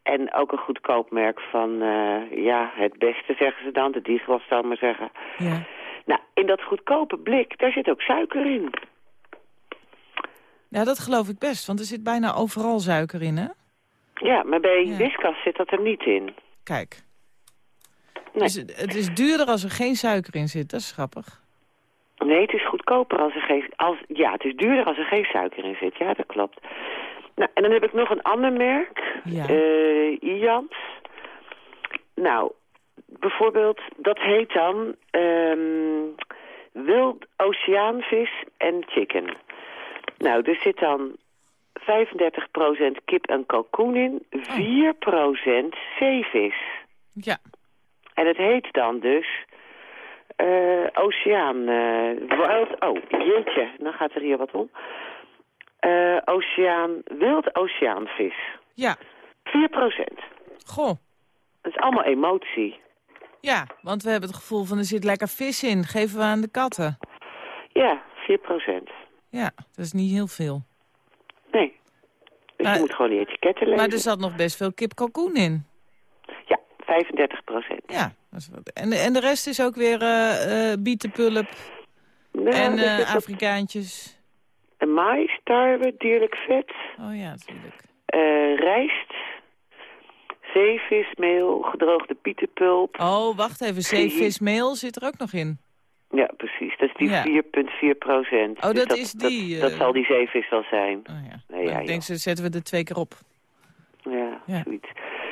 En ook een goedkoop merk van, eh, ja, het beste zeggen ze dan. De Digwas zou ik maar zeggen. Ja. Nou, in dat goedkope blik, daar zit ook suiker in. ja, dat geloof ik best, want er zit bijna overal suiker in, hè? Ja, maar bij Ja. Whiskas zit dat er niet in. Kijk. Nee. Dus het, is duurder als er geen suiker in zit, dat is grappig. Nee, het is goedkoper als er geen... Als, ja, het is duurder als er geen suiker in zit. Ja, dat klopt. Nou, en dan heb ik nog een ander merk. Ja. Ians. Nou, bijvoorbeeld, dat heet dan ehm, wild oceaanvis en chicken. Nou, er zit dan 35% kip en kalkoen in, 4% zeevis. Ja. En het heet dan dus eh, oceaan... eh, wild, oh, jeetje, dan gaat er hier wat om. Eh, oceaan, wild oceaanvis. Ja. 4%. Goh. Dat is allemaal emotie. Ja, want we hebben het gevoel van er zit lekker vis in. Geven we aan de katten. Ja, 4%. Ja, dat is niet heel veel. Nee. Dus Maar- je moet gewoon die etiketten lezen. Maar er zat nog best veel kip kalkoen in. Ja, 35%. Ja. Dat is wat. En, de- en de rest is ook weer eh eh bietenpulp Nou, en eh Afrikaantjes. Mais, tarwe, dierlijk vet, Oh ja, natuurlijk. rijst, zeevismeel, gedroogde pietenpulp. Oh, wacht even. Zeevismeel zit er ook nog in. Ja, precies. Dat is die Ja. 4,4 procent. Oh, dat is die, Dat, eh. zal die zeevis wel zijn. Oh ja. Nee, ja, ik denk, ze zetten we er twee keer op. Ja, Ja. zoiets.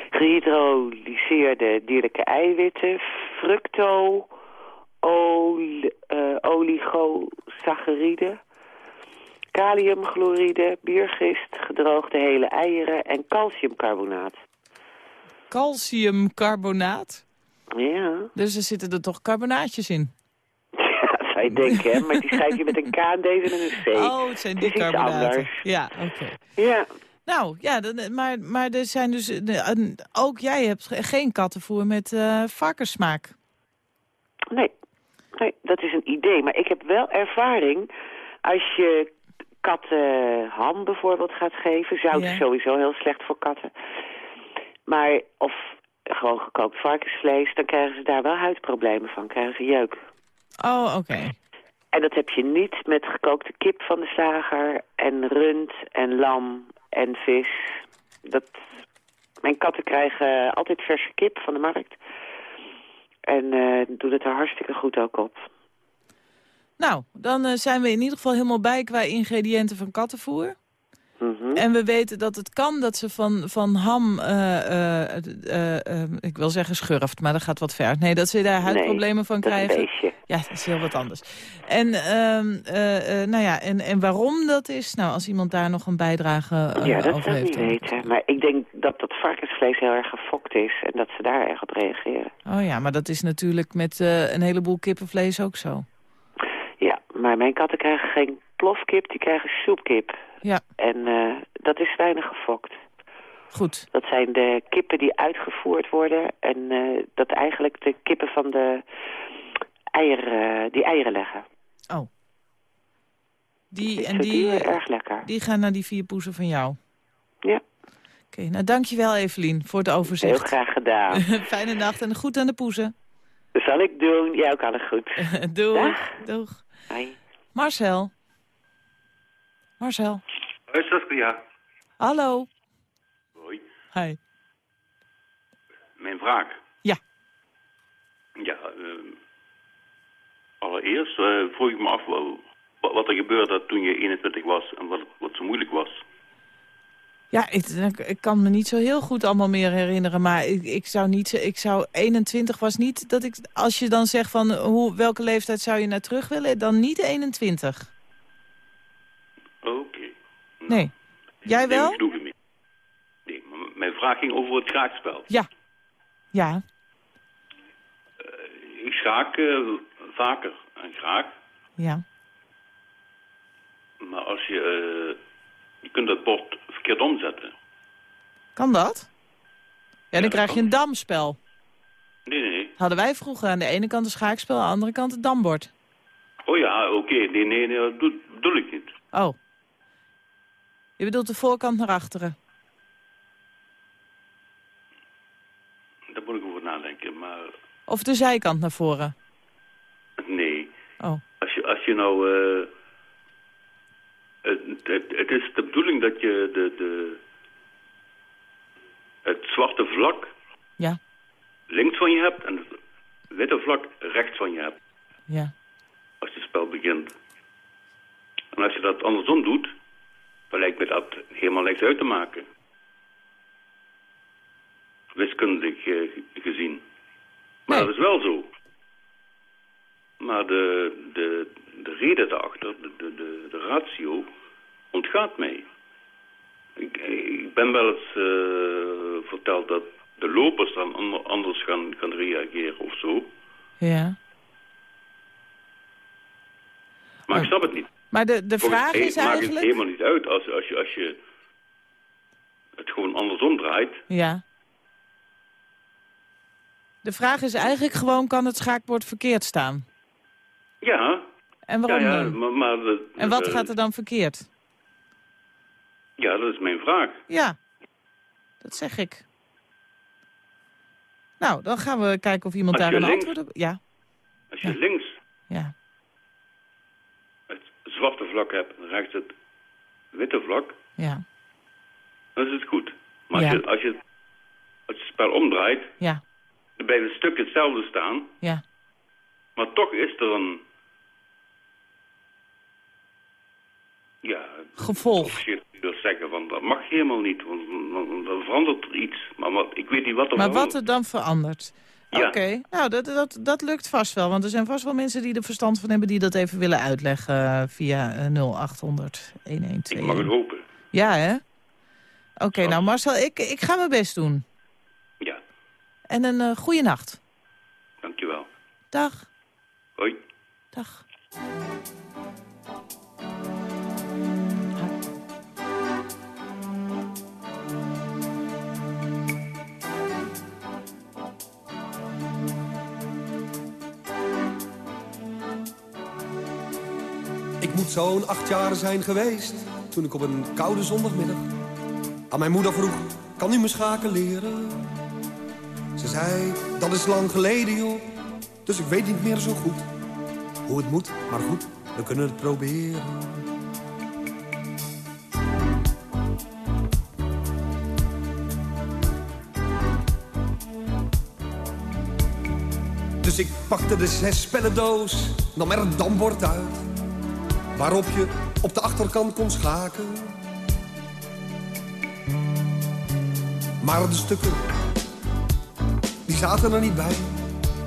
Gehydrolyseerde dierlijke eiwitten, fructo, ol, eh oligosaccharide, kaliumchloride, biergist, gedroogde hele eieren en calciumcarbonaat. Calciumcarbonaat. Ja, Dus er zitten er toch carbonaatjes in. ja [laughs] zou je denken, hè? maar die schrijf je met een K en deze met een C. Oh, het zijn die carbonaten. Ja, oké. Ja, Nou, ja, maar, maar er zijn dus... eh, ook jij hebt ge- geen kattenvoer met eh varkenssmaak. Nee. nee, dat is een idee. Maar ik heb wel ervaring als je katten ham bijvoorbeeld gaat geven. Zout Ja. is sowieso heel slecht voor katten. Maar, of gewoon gekookt varkensvlees, dan krijgen ze daar wel huidproblemen van. Krijgen ze jeuk. Oh, oké. En dat heb je niet met gekookte kip van de slager en rund en lam en vis. Dat... Mijn katten krijgen altijd verse kip van de markt. En eh doen het er hartstikke goed ook op. Nou, dan eh, zijn we in ieder geval helemaal bij qua ingrediënten van kattenvoer. Mhm. En we weten dat het kan dat ze van, van ham, eh, ik wil zeggen schurft, maar dat gaat wat ver. Nee, dat ze daar huidproblemen van dat een krijgen. beestje. Ja, dat is heel wat anders. En, ehm, eh, eh, nou ja, en, en waarom dat is, nou, als iemand daar nog een bijdrage ja, dat over zou ik heeft. niet dan- weten. Maar ik denk dat dat varkensvlees heel erg gefokt is en dat ze daar erg op reageren. Oh ja, maar dat is natuurlijk met een heleboel kippenvlees ook zo. Ja, maar mijn katten krijgen geen plofkip, die krijgen soepkip. Ja, En eh, dat is weinig gefokt. goed. Dat zijn de kippen die uitgevoerd worden en eh, dat eigenlijk de kippen van de eieren, die eieren leggen. Oh. Die, en die erg lekker. die gaan naar die vier poezen van jou. Ja, Oké, nou dankjewel Evelien voor het heel overzicht. graag gedaan. [laughs] Fijne nacht en goed aan de poezen. dat zal ik doen. Jij ook alles goed. [laughs] Doeg. Dag. Doeg. Hoi. Marcel. Marcel. Hoi Saskia. Hallo. Hoi. Hi. Mijn vraag. Ja. Ja, eh, allereerst eh, vroeg ik me af wel, wat, wat er gebeurde toen je 21 was en wat, wat zo moeilijk was. Ja, ik, ik kan me niet zo heel goed allemaal meer herinneren. Maar ik, ik zou niet... Ik zou 21 was niet dat ik... Als je dan zegt van hoe, welke leeftijd zou je naar terug willen... dan niet 21. Oké. Nee. Jij Nee, wel? ik het niet. Nee, maar m- mijn vraag ging over het schaakspel. Ja. Ja. Ik schaak eh, vaker en graag. Ja. Maar als je... eh, je kunt dat bord verkeerd omzetten. Kan dat? Ja, dan krijg je een damspel. Nee, nee. Hadden wij vroeger aan de ene kant een schaakspel... aan de andere kant het dambord. Oh ja, oké. Nee, nee, nee, dat doe- bedoel ik niet. Oh. Je bedoelt de voorkant naar achteren? Daar moet ik over nadenken, maar... Of de zijkant naar voren? Nee. Oh. Als je, als je nou... Eh, het, het, het, is de bedoeling dat je de, de, het zwarte vlak ja. links van je hebt en het witte vlak rechts van je hebt. Ja. Als je het spel begint. En als je dat andersom doet, dan lijkt me dat helemaal niks uit te maken. Wiskundig eh, gezien. Maar dat is wel zo. Maar de, de, de reden daarachter, de, de, de, de ratio, ontgaat mij. Ik, ik ben wel eens eh, verteld dat de lopers dan ander- anders gaan, gaan reageren of zo. Ja. Maar ik snap het niet. Maar de, de vraag mij is maakt het eigenlijk... helemaal niet uit als, als, je, als je het gewoon andersom draait. Ja. De vraag is eigenlijk gewoon, kan het schaakbord verkeerd staan? Ja. En waarom ja, ja? Maar, maar de- En wat de- gaat er dan verkeerd? Ja, dat is mijn vraag. Ja, dat zeg ik. Nou, dan gaan we kijken of iemand daar een links- antwoord op... Ja, Als je links ja, het zwarte vlak hebt en rechts het witte vlak, ja, dan is het goed. Maar als, Ja. je, als, je, als je het spel omdraait, ja, dan bij het stuk hetzelfde staan, ja. maar toch is er een... Ja, Gevolg. officieel wil zeggen, van dat mag helemaal niet, want dan, dan verandert er iets. Maar wat, ik weet niet wat er Maar wat er dan verandert? Ja. Oké, nou, dat, dat, dat lukt vast wel. Want er zijn vast wel mensen die er verstand van hebben... die dat even willen uitleggen eh, via eh, 0800 1121. Ik mag het hopen. Ja, hè? Oké, nou Marcel, ik, ik ga mijn best doen. Ja, En een uh, goede nacht. dankjewel. Dag. Hoi. Dag. Ik moet zo'n acht jaar zijn geweest toen ik op een koude zondagmiddag aan mijn moeder vroeg: kan u me schaken leren? Ze zei: dat is lang geleden joh, dus ik weet niet meer zo goed hoe het moet, maar goed, we kunnen het proberen. Dus ik pakte de zes spellendoos, nam er een dambord uit. Waarop je op de achterkant kon schaken. Maar de stukken, die zaten er niet bij.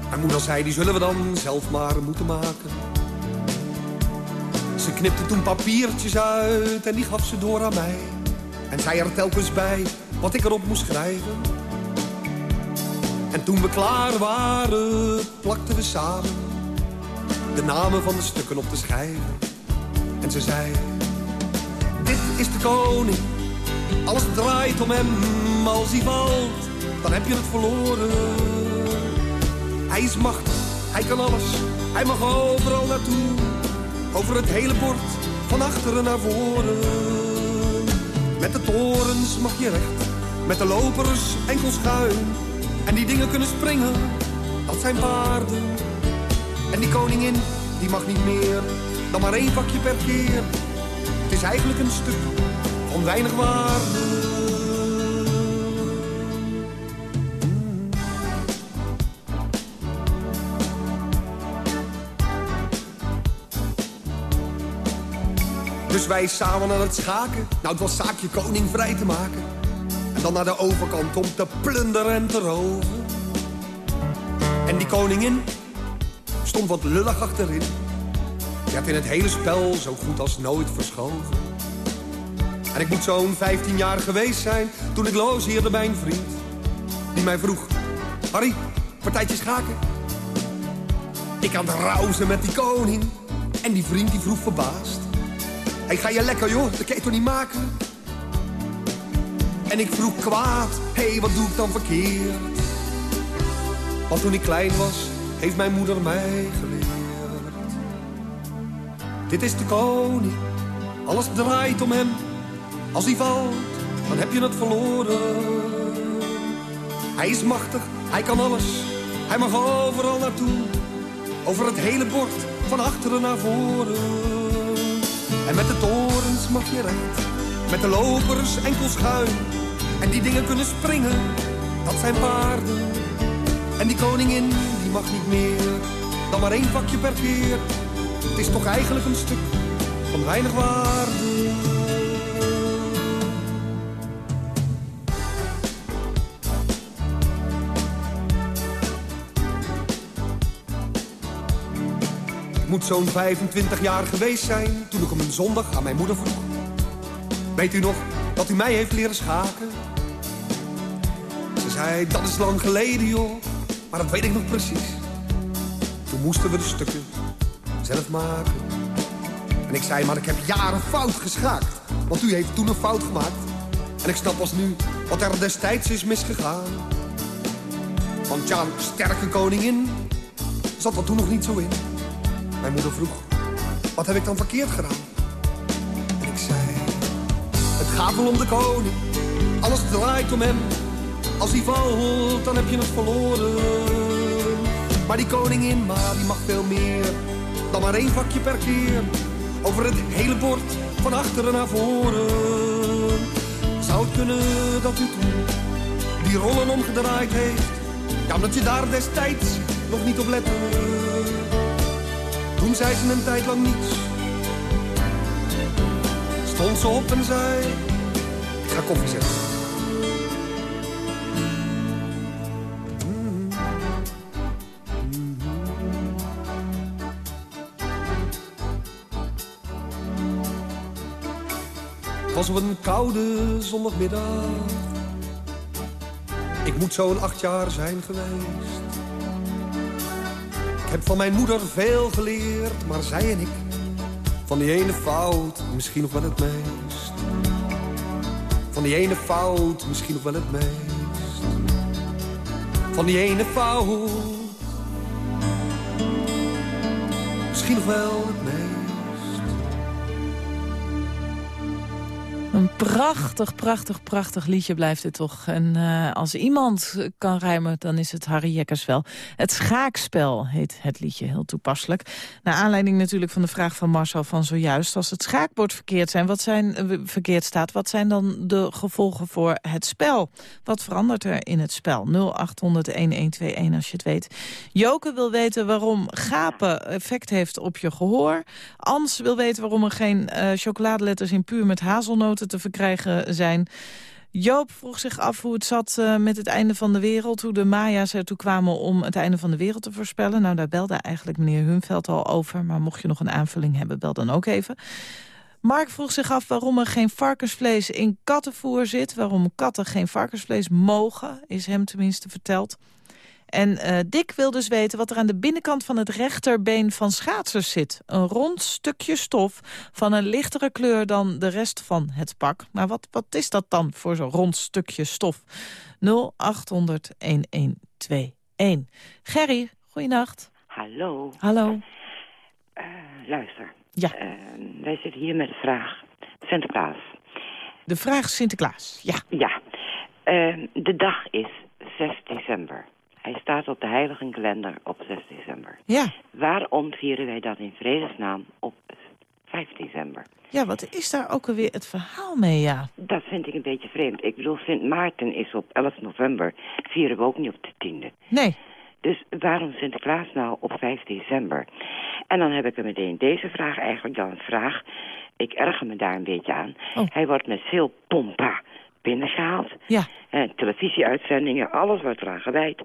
Mijn moeder zei, die zullen we dan zelf maar moeten maken. Ze knipte toen papiertjes uit en die gaf ze door aan mij. En zei er telkens bij wat ik erop moest schrijven. En toen we klaar waren, plakten we samen de namen van de stukken op de schijven. En ze zei, dit is de koning, alles draait om hem. Als hij valt, dan heb je het verloren. Hij is machtig, hij kan alles, hij mag overal naartoe. Over het hele bord, van achteren naar voren. Met de torens mag je recht, met de lopers enkel schuin. En die dingen kunnen springen, dat zijn paarden. En die koningin, die mag niet meer dan maar één vakje per keer. Het is eigenlijk een stuk van weinig waarde. Dus wij samen aan het schaken. Nou, het was zaakje koning vrij te maken. En dan naar de overkant om te plunderen en te roven. En die koningin stond wat lullig achterin. Die had in het hele spel zo goed als nooit verschoven. En ik moet zo'n 15 jaar geweest zijn toen ik logeerde bij een vriend. Die mij vroeg, Harry, partijtje schaken? Ik aan het rauzen met die koning. En die vriend die vroeg verbaasd. Hey, ga je lekker joh, dat kan toch niet maken? En ik vroeg kwaad, hé, hey, wat doe ik dan verkeerd? Want toen ik klein was, heeft mijn moeder mij geleerd. Dit is de koning, alles draait om hem. Als hij valt, dan heb je het verloren. Hij is machtig, hij kan alles, Hij mag overal naartoe, over het hele bord, van achteren naar voren. En met de torens mag je recht, met de lopers enkel schuin. En die dingen kunnen springen, dat zijn paarden. En die koningin, die mag niet meer, dan maar één vakje per keer. Het is toch eigenlijk een stuk van weinig waarde. Ik moet zo'n 25 jaar geweest zijn toen ik op een zondag aan mijn moeder vroeg. Weet u nog dat u mij heeft leren schaken? Ze zei, dat is lang geleden joh, maar dat weet ik nog precies. Toen moesten we de stukken zelf maken. En ik zei, maar ik heb jaren fout geschaakt. Want u heeft toen een fout gemaakt. En ik snap pas nu wat er destijds is misgegaan. Want ja, sterke koningin zat er toen nog niet zo in. Mijn moeder vroeg, wat heb ik dan verkeerd gedaan? En ik zei, het gaat wel om de koning. Alles draait om hem. Als hij valt, dan heb je het verloren. Maar die koningin, maar die mag veel meer. Dan maar één vakje per keer. Over het hele bord, van achteren naar voren. Zou het kunnen dat u toen die rollen omgedraaid heeft? Ja, omdat je daar destijds nog niet op lette. Toen zei ze een tijd lang niets. Stond ze op en zei, ik ga koffie zetten. Was op een koude zondagmiddag. Ik moet zo'n acht jaar zijn geweest. Ik heb van mijn moeder veel geleerd, maar zij en ik... van die ene fout misschien nog wel het meest. Van die ene fout misschien nog wel het meest. Van die ene fout misschien nog wel het meest. Een prachtig, prachtig, prachtig liedje blijft het toch. En eh, als iemand kan rijmen, dan is het Harry Jekkers wel. Het schaakspel heet het liedje, heel toepasselijk. Naar aanleiding natuurlijk van de vraag van Marcel van zojuist. Als het schaakbord verkeerd, zijn, wat zijn, eh, verkeerd staat, wat zijn dan de gevolgen voor het spel? Wat verandert er in het spel? 0800-1121 als je het weet. Joke wil weten waarom gapen effect heeft op je gehoor. Ans wil weten waarom er geen eh, chocoladeletters in puur met hazelnoten te verkrijgen zijn. Joop vroeg zich af hoe het zat uh, met het einde van de wereld. Hoe de Maya's ertoe kwamen om het einde van de wereld te voorspellen. Nou, daar belde eigenlijk meneer Hunveld al over. Maar mocht je nog een aanvulling hebben, bel dan ook even. Mark vroeg zich af waarom er geen varkensvlees in kattenvoer zit. Waarom katten geen varkensvlees mogen, is hem tenminste verteld. En uh, Dick wil dus weten wat er aan de binnenkant van het rechterbeen van schaatsers zit. Een rond stukje stof van een lichtere kleur dan de rest van het pak. Maar wat, wat is dat dan voor zo'n rond stukje stof? 0800 1121. Gerry, goeienacht. Hallo. Hallo. Uh, luister. Ja. Uh, wij zitten hier met de vraag Sinterklaas. De vraag Sinterklaas, ja. Ja. Uh, de dag is 6 december. Hij staat op de heiligenkalender op 6 december. Ja. Waarom vieren wij dat in vredesnaam op 5 december? Ja, wat is daar ook alweer het verhaal mee, ja? Dat vind ik een beetje vreemd. Ik bedoel, Sint Maarten is op 11 november. Vieren we ook niet op de 10e. Nee. Dus waarom Sinterklaas nou op 5 december? En dan heb ik er meteen deze vraag eigenlijk dan een vraag. Ik erger me daar een beetje aan. Oh. Hij wordt met veel pompa binnengehaald. Ja. En televisieuitzendingen, alles wordt eraan gewijd.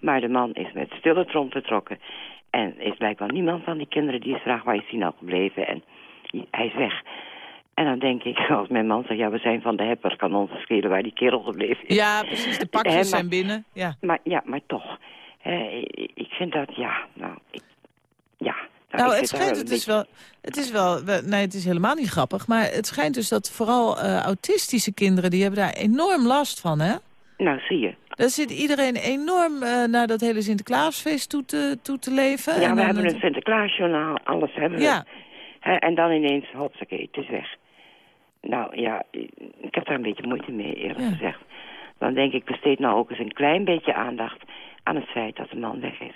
Maar de man is met stille trom vertrokken. En is blijkbaar niemand van die kinderen die is vraagt waar is hij nou gebleven. En hij is weg. En dan denk ik, als mijn man zegt, ja, we zijn van de hepper, kan ons schelen waar die kerel gebleven is. Ja, precies, de pakjes maar- zijn binnen. Ja. Maar, ja, maar toch. Ik, ik vind dat, ja, nou, ik, ja. Nou, ik het schijnt, het is beetje- wel, het is wel, we- nee, het is helemaal niet grappig, maar het schijnt dus dat vooral eh, autistische kinderen, die hebben daar enorm last van, hè? Nou, zie je. Daar zit iedereen enorm eh, naar dat hele Sinterklaasfeest toe te, toe te leven. Ja, En we hebben het- een Sinterklaasjournaal, alles hebben we. Ja. En dan ineens, hopsakee, het is weg. Nou ja, ik heb daar een beetje moeite mee, eerlijk Ja. gezegd. Dan denk ik, besteed nou ook eens een klein beetje aandacht aan het feit dat de man weg is.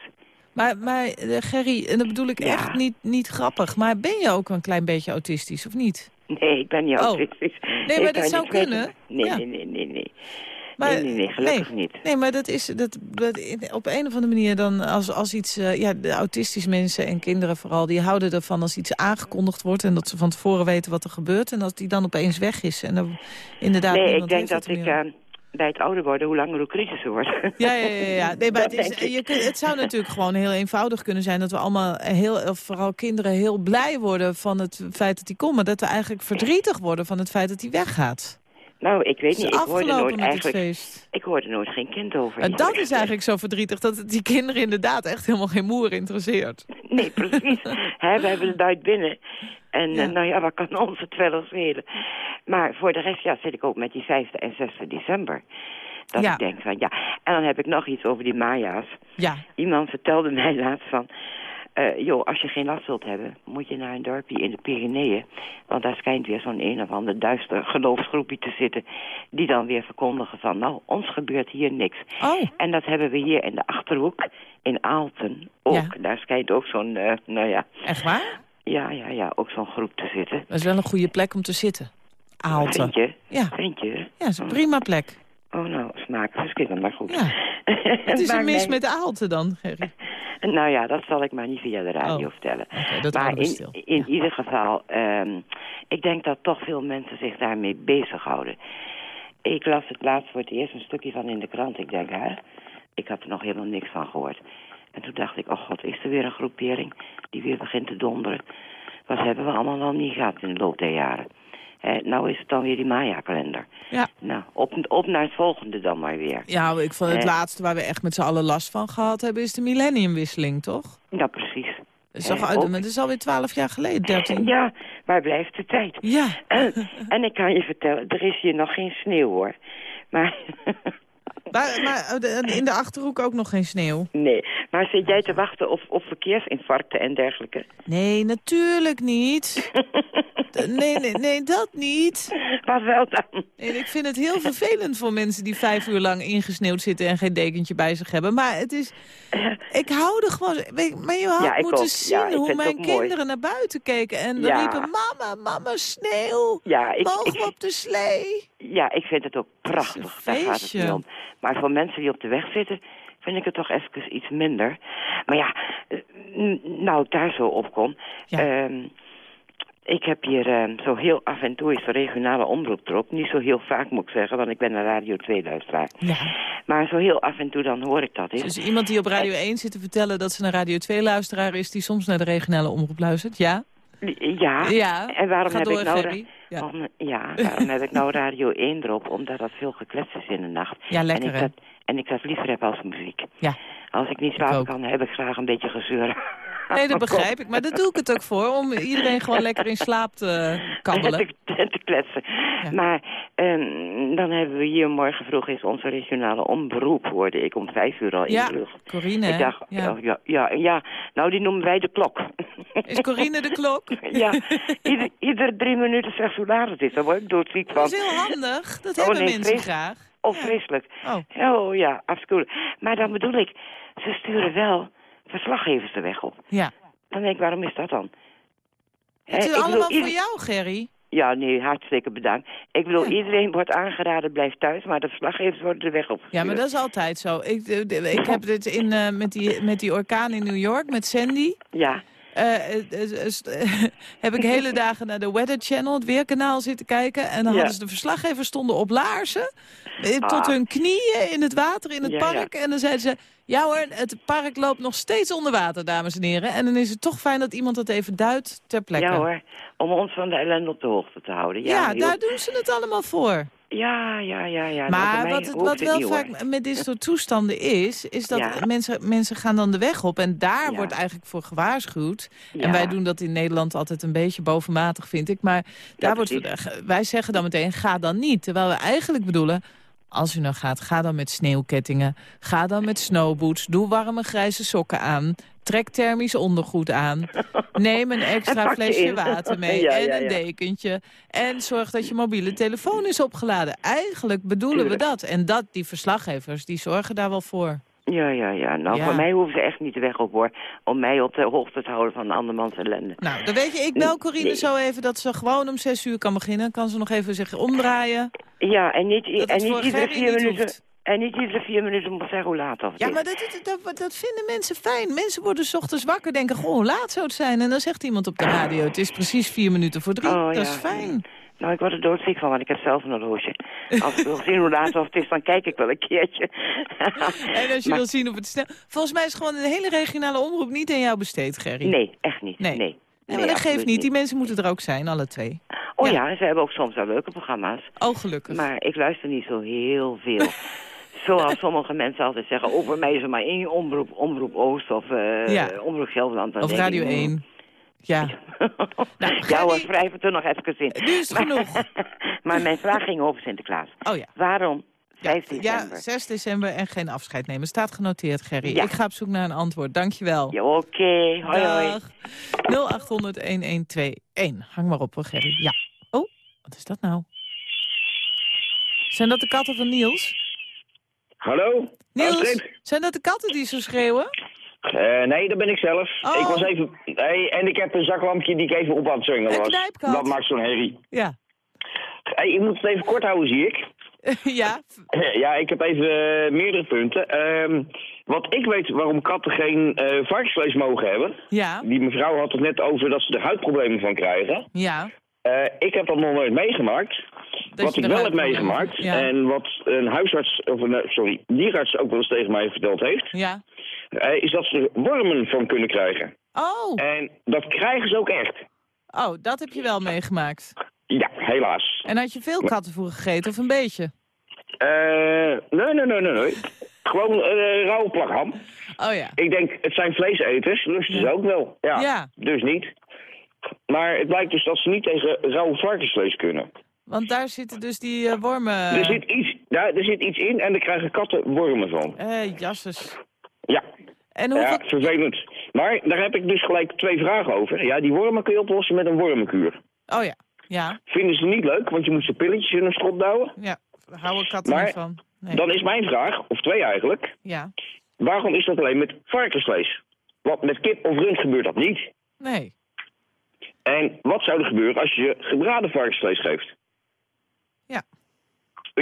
Maar, maar eh, Gerry, en dat bedoel ik Ja. echt niet, niet grappig. Maar ben je ook een klein beetje autistisch, of niet? Nee, ik ben niet Oh. autistisch. Nee, maar dat zou kunnen. Nee, Ja. nee, nee, nee, nee. Maar, nee, nee, nee, gelukkig nee. niet. Nee, maar dat is dat, dat, op een of andere manier dan als, als iets... eh, ja, de autistische mensen en kinderen vooral, die houden ervan als iets aangekondigd wordt... en dat ze van tevoren weten wat er gebeurt en dat die dan opeens weg is. En dan inderdaad nee, ik denk dat ik meer. Bij het ouder worden, hoe langer hoe crisiser wordt. [laughs] Ja, ja, ja. ja. Nee, maar het, is, je kunt, het zou natuurlijk gewoon heel eenvoudig kunnen zijn... dat we allemaal, heel, of vooral kinderen, heel blij worden van het feit dat hij komt... maar dat we eigenlijk verdrietig worden van het feit dat hij weggaat. Nou, ik weet niet, ik hoorde nooit eigenlijk... Ik hoorde nooit geen kind over. En dat is eigenlijk zo verdrietig, dat het die kinderen inderdaad echt helemaal geen moer interesseert. Nee, precies. [laughs] We hebben het uit binnen. En eh, nou ja, wat kan ons het wel schelen? Maar voor de rest ja, zit ik ook met die 5e en 6e december. Dat Ja. ik denk van ja. En dan heb ik nog iets over die Maya's. Ja. Iemand vertelde [laughs] mij laatst van... eh, joh, als je geen last wilt hebben, moet je naar een dorpje in de Pyreneeën. Want daar schijnt weer zo'n een of ander duister geloofsgroepje te zitten... die dan weer verkondigen van, nou, ons gebeurt hier niks. Oh. En dat hebben we hier in de Achterhoek, in Aalten, ook. Ja. Daar schijnt ook zo'n, eh, nou ja... Echt waar? Ja, ja, ja, ook zo'n groep te zitten. Dat is wel een goede plek om te zitten. Aalten. Vind je? Ja. Vind je? Ja, dat is een prima plek. Oh, nou, smaakverschillen, maar goed. Ja. [laughs] Wat is Maar mis nee. met Aalten dan, Gerry? [laughs] Nou ja, dat zal ik maar niet via de radio Oh, vertellen. dat maar in, stil. in ieder geval, ehm, ik denk dat toch veel mensen zich daarmee bezighouden. Ik las het laatst voor het eerst een stukje van in de krant. Ik denk, hè, ik had er nog helemaal niks van gehoord. En toen dacht ik, oh god, is er weer een groepering die weer begint te donderen. Wat hebben we allemaal wel niet gehad in de loop der jaren. Hè, nou is het dan weer die Maya-kalender. Ja. Nou, op, op naar het volgende dan maar weer. Ja, ik vond het Eh. laatste waar we echt met z'n allen last van gehad hebben... is de millenniumwisseling, toch? Ja, precies. Eh, uit- maar dat is alweer twaalf jaar geleden, dertien. Ja, waar blijft de tijd? Ja. En, [clears throat] en ik kan je vertellen, er is hier nog geen sneeuw hoor. Maar, Maar, maar oh, in de Achterhoek ook nog geen sneeuw? nee. Maar zit jij te wachten op, op verkeersinfarcten en dergelijke? Nee, natuurlijk niet. [laughs] Nee, nee, nee, dat niet. Wat wel dan? Nee, ik vind het heel vervelend voor mensen die vijf uur lang ingesneeuwd zitten... en geen dekentje bij zich hebben. Maar het is... Ik hou er gewoon... Maar je had Ja, moeten ook. zien Ja, hoe mijn mooi. kinderen naar buiten keken. En dan Ja. riepen, mama, mama, sneeuw. Ja, ik, Mogen ik, op de slee? ja, ik vind het ook prachtig. Daar gaat het feestje. niet om. Maar voor mensen die op de weg zitten, vind ik het toch even iets minder. Maar ja, eh, nou ik daar zo op kom. ehm, ik heb hier ehm, zo heel af en toe is de regionale omroep erop. Niet zo heel vaak moet ik zeggen, want ik ben een Radio 2 luisteraar. Maar zo heel af en toe dan hoor ik dat. Dus iemand die op Radio 1 zit te vertellen dat ze een Radio 2-luisteraar is... die soms naar de regionale omroep luistert, ja? Ja, Ja, en waarom heb door, ik nou... Ferry. Ja. Om- ja, heb ik nou Radio 1 erop? Omdat dat veel geklets is in de nacht. Ja, lekker, en ik dat, En ik dat liever heb als muziek. Ja. Als ik niet slapen kan, heb ik graag een beetje gezeur. Nee, dat [laughs] begrijp ik. Maar daar doe ik het ook voor. Om iedereen gewoon lekker in slaap te [laughs] kabbelen. te, te kletsen. Maar ehm, dan hebben we hier morgen vroeg is onze regionale omroep, hoorde ik om vijf uur al in Ja, de lucht. Corine, Ik dacht, Ja. oh, ja, ja, ja, nou die noemen wij de klok. [laughs] Is Corine de klok? ja, ieder, iedere drie minuten zegt hoe laat het is. Daar word ik doodziek van. Dat is heel handig. Dat Oh, hebben nee, mensen graag. Oh, vreselijk. Oh. oh ja, afschuwelijk. Maar dan bedoel ik, ze sturen wel verslaggevers de weg op. Ja. Dan denk ik, waarom is dat dan? Het is bedoel, allemaal voor jou, Gerry. Ja, nee, hartstikke bedankt. Ik bedoel, iedereen wordt aangeraden, blijf thuis, maar de verslaggevers worden de weg op. Ja, maar dat is altijd zo. Ik, eh, ik heb dit in, eh, met, die, met die orkaan in New York, met Sandy. Ja. Eh, eh, eh, [laughs] heb ik hele dagen naar de Weather Channel, het weerkanaal, zitten kijken. En dan hadden ze de verslaggevers stonden op laarzen. eh, Ah. Tot hun knieën in het water in het park. En dan zeiden ze, ja hoor, het park loopt nog steeds onder water, dames en heren. En dan is het toch fijn dat iemand dat even duidt ter plekke. Ja hoor, om ons van de ellende op de hoogte te houden. Ja, Ja, daar doen ze het allemaal voor. Ja, ja, ja, ja. Nou, Maar wat, het, wat wel hoor. vaak met dit soort toestanden is... is dat Ja. mensen, mensen gaan dan de weg op. En daar Ja. wordt eigenlijk voor gewaarschuwd. Ja. En wij doen dat in Nederland altijd een beetje bovenmatig, vind ik. Maar daar wordt, wij zeggen dan meteen, ga dan niet. Terwijl we eigenlijk bedoelen... Als u nou gaat, ga dan met sneeuwkettingen. Ga dan met snowboots. Doe warme grijze sokken aan. Trek thermisch ondergoed aan. Neem een En extra flesje water mee. [laughs] Ja, en een dekentje. En zorg dat je mobiele telefoon is opgeladen. Eigenlijk bedoelen we dat. En dat, die verslaggevers, die zorgen daar wel voor. Ja, ja, ja. Nou, Ja. voor mij hoeven ze echt niet de weg op, hoor. Om mij op de hoogte te houden van andermans ellende. Nou, dan weet je, ik bel Corine zo even dat ze gewoon om zes uur kan beginnen. Kan ze nog even zich omdraaien. Ja, en niet, en niet iedere vier minuten... En niet iedere vier minuten moet zeggen hoe laat of het Ja, is. maar dat, dat, dat, dat vinden mensen fijn. Mensen worden 's ochtends wakker denken, goh, hoe laat zou het zijn? En dan zegt iemand op de radio, het is precies vier minuten voor drie. Oh, dat ja. is fijn. Nou, ik word er doodziek van, want ik heb zelf een horloge. Als ik wil zien hoe laat of het is, dan kijk ik wel een keertje. [laughs] En als je Maar- wil zien of het snel... Volgens mij is gewoon een hele regionale omroep niet aan jou besteed, Gerry. Nee, echt niet. Nee. Nee, Nee, maar dat geeft niet. Die mensen moeten er ook zijn, alle twee. Oh ja. en ze hebben ook soms wel leuke programma's. Oh, gelukkig. Maar ik luister niet zo heel veel. [laughs] Zoals sommige mensen altijd zeggen, over mij is er maar één omroep, omroep Oost of Ja. omroep Gelderland. Dan Of ik, Radio mm, 1. Ja. [laughs] ja hoor, wrijf het er nog even in. Nu is het genoeg. [laughs] maar mijn vraag ging over Sinterklaas. Oh ja. Waarom 5 Ja, december? 6 december en geen afscheid nemen. Staat genoteerd, Gerry. Ja. Ik ga op zoek naar een antwoord. Dankjewel. Ja, oké. Hoi, hoi. Dag. 0800-1121. Hang maar op hoor, Gerry. Ja. Oh, wat is dat nou? Zijn dat de katten van Niels? Hallo? Niels, zijn dat de katten die zo schreeuwen? Eh, nee, dat ben ik zelf. Oh. Ik was even... Hey, en ik heb een zaklampje die ik even op aan het was. Dat maakt zo'n herrie. Ja. Hey, ik moet het even kort houden, zie ik. [laughs] ja, Ja, ik heb even eh, meerdere punten. Ehm, wat ik weet waarom katten geen eh varkensvlees mogen hebben. ja, Die mevrouw had het net over dat ze er huidproblemen van krijgen. ja. Eh, ik heb dat nog nooit meegemaakt. Wat je ik er wel heb meegemaakt, ja. en wat een huisarts, of een, eh, sorry, dierarts ook wel eens tegen mij verteld heeft, Ja. eh, is dat ze er wormen van kunnen krijgen. Oh, En dat krijgen ze ook echt. oh, dat heb je wel meegemaakt. Ja, helaas. En had je veel kattenvoer gegeten of een beetje? Eh, nee, nee, nee, nee, nee. Gewoon eh rauwe plakham. Oh ja. Ik denk, het zijn vleeseters, lusten ze ook wel. Ja, Ja. dus niet. Maar het blijkt dus dat ze niet tegen rauw varkensvlees kunnen. Want daar zitten dus die eh, wormen... Er, zit iets, daar, er zit iets in en daar krijgen katten wormen van. Eh, jasses. Ja. En hoeveel... Ja, vervelend. Maar daar heb ik dus gelijk twee vragen over. Ja, die wormen kun je oplossen met een wormenkuur. Oh ja. Ja, Vinden ze niet leuk, want je moet ze pilletjes in een strop douwen. ja. Daar houden katten Maar niet van. Nee. dan is mijn vraag, of twee eigenlijk, Ja. waarom is dat alleen met varkensvlees? Want met kip of rund gebeurt dat niet. Nee. En wat zou er gebeuren als je gebraden varkensvlees geeft?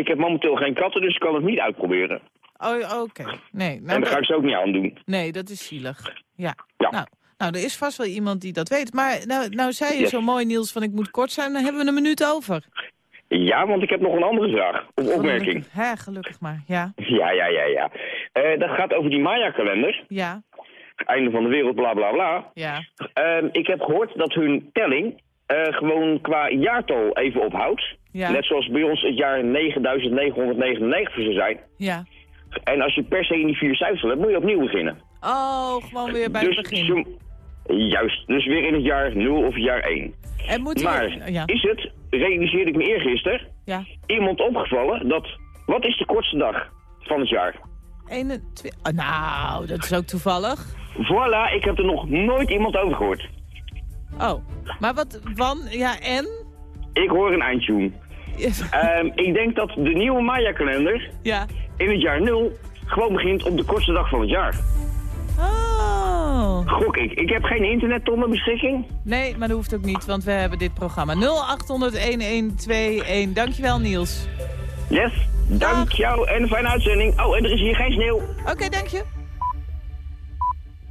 Ik heb momenteel geen katten, dus ik kan het niet uitproberen. Oh, oké. Nee, nou, en daar ga ik ze ook niet aan doen. nee, dat is zielig. Ja. Ja. Nou, nou, er is vast wel iemand die dat weet. Maar nou, nou zei je Yes. zo mooi, Niels, van ik moet kort zijn. Dan hebben we een minuut over. Ja, want ik heb nog een andere vraag of opmerking. Hè, gelukkig maar. Ja. Ja, ja, ja, ja. Eh, dat gaat over die Maya-kalender. Ja. Einde van de wereld, bla bla bla. Ja. Ehm, ik heb gehoord dat hun telling gewoon qua jaartal even ophoudt. Ja. Net zoals bij ons het jaar 9999 zou zijn. Ja. En als je per se in die vier cijfers hebt, moet je opnieuw beginnen. Oh, gewoon weer bij dus het begin. zo- juist, dus weer in het jaar 0 of jaar 1. En moet je... Maar Ja. is het, realiseerde ik me eergisteren, Ja. iemand opgevallen dat... Wat is de kortste dag van het jaar? 21... Oh, nou, dat is ook toevallig. Voilà, ik heb er nog nooit iemand over gehoord. Oh, maar wat van... Ja, en? Ik hoor een eindtune. [laughs] Ehm, ik denk dat de nieuwe Maya-kalender Ja. in het jaar 0 gewoon begint op de kortste dag van het jaar. Oh. Gok ik. Ik heb geen internet tot mijn beschikking. Nee, maar dat hoeft ook niet, want we hebben dit programma. 0800-1121. Dankjewel, Niels. Yes, dank jou en een fijne uitzending. Oh, en er is hier geen sneeuw. Oké, dank je.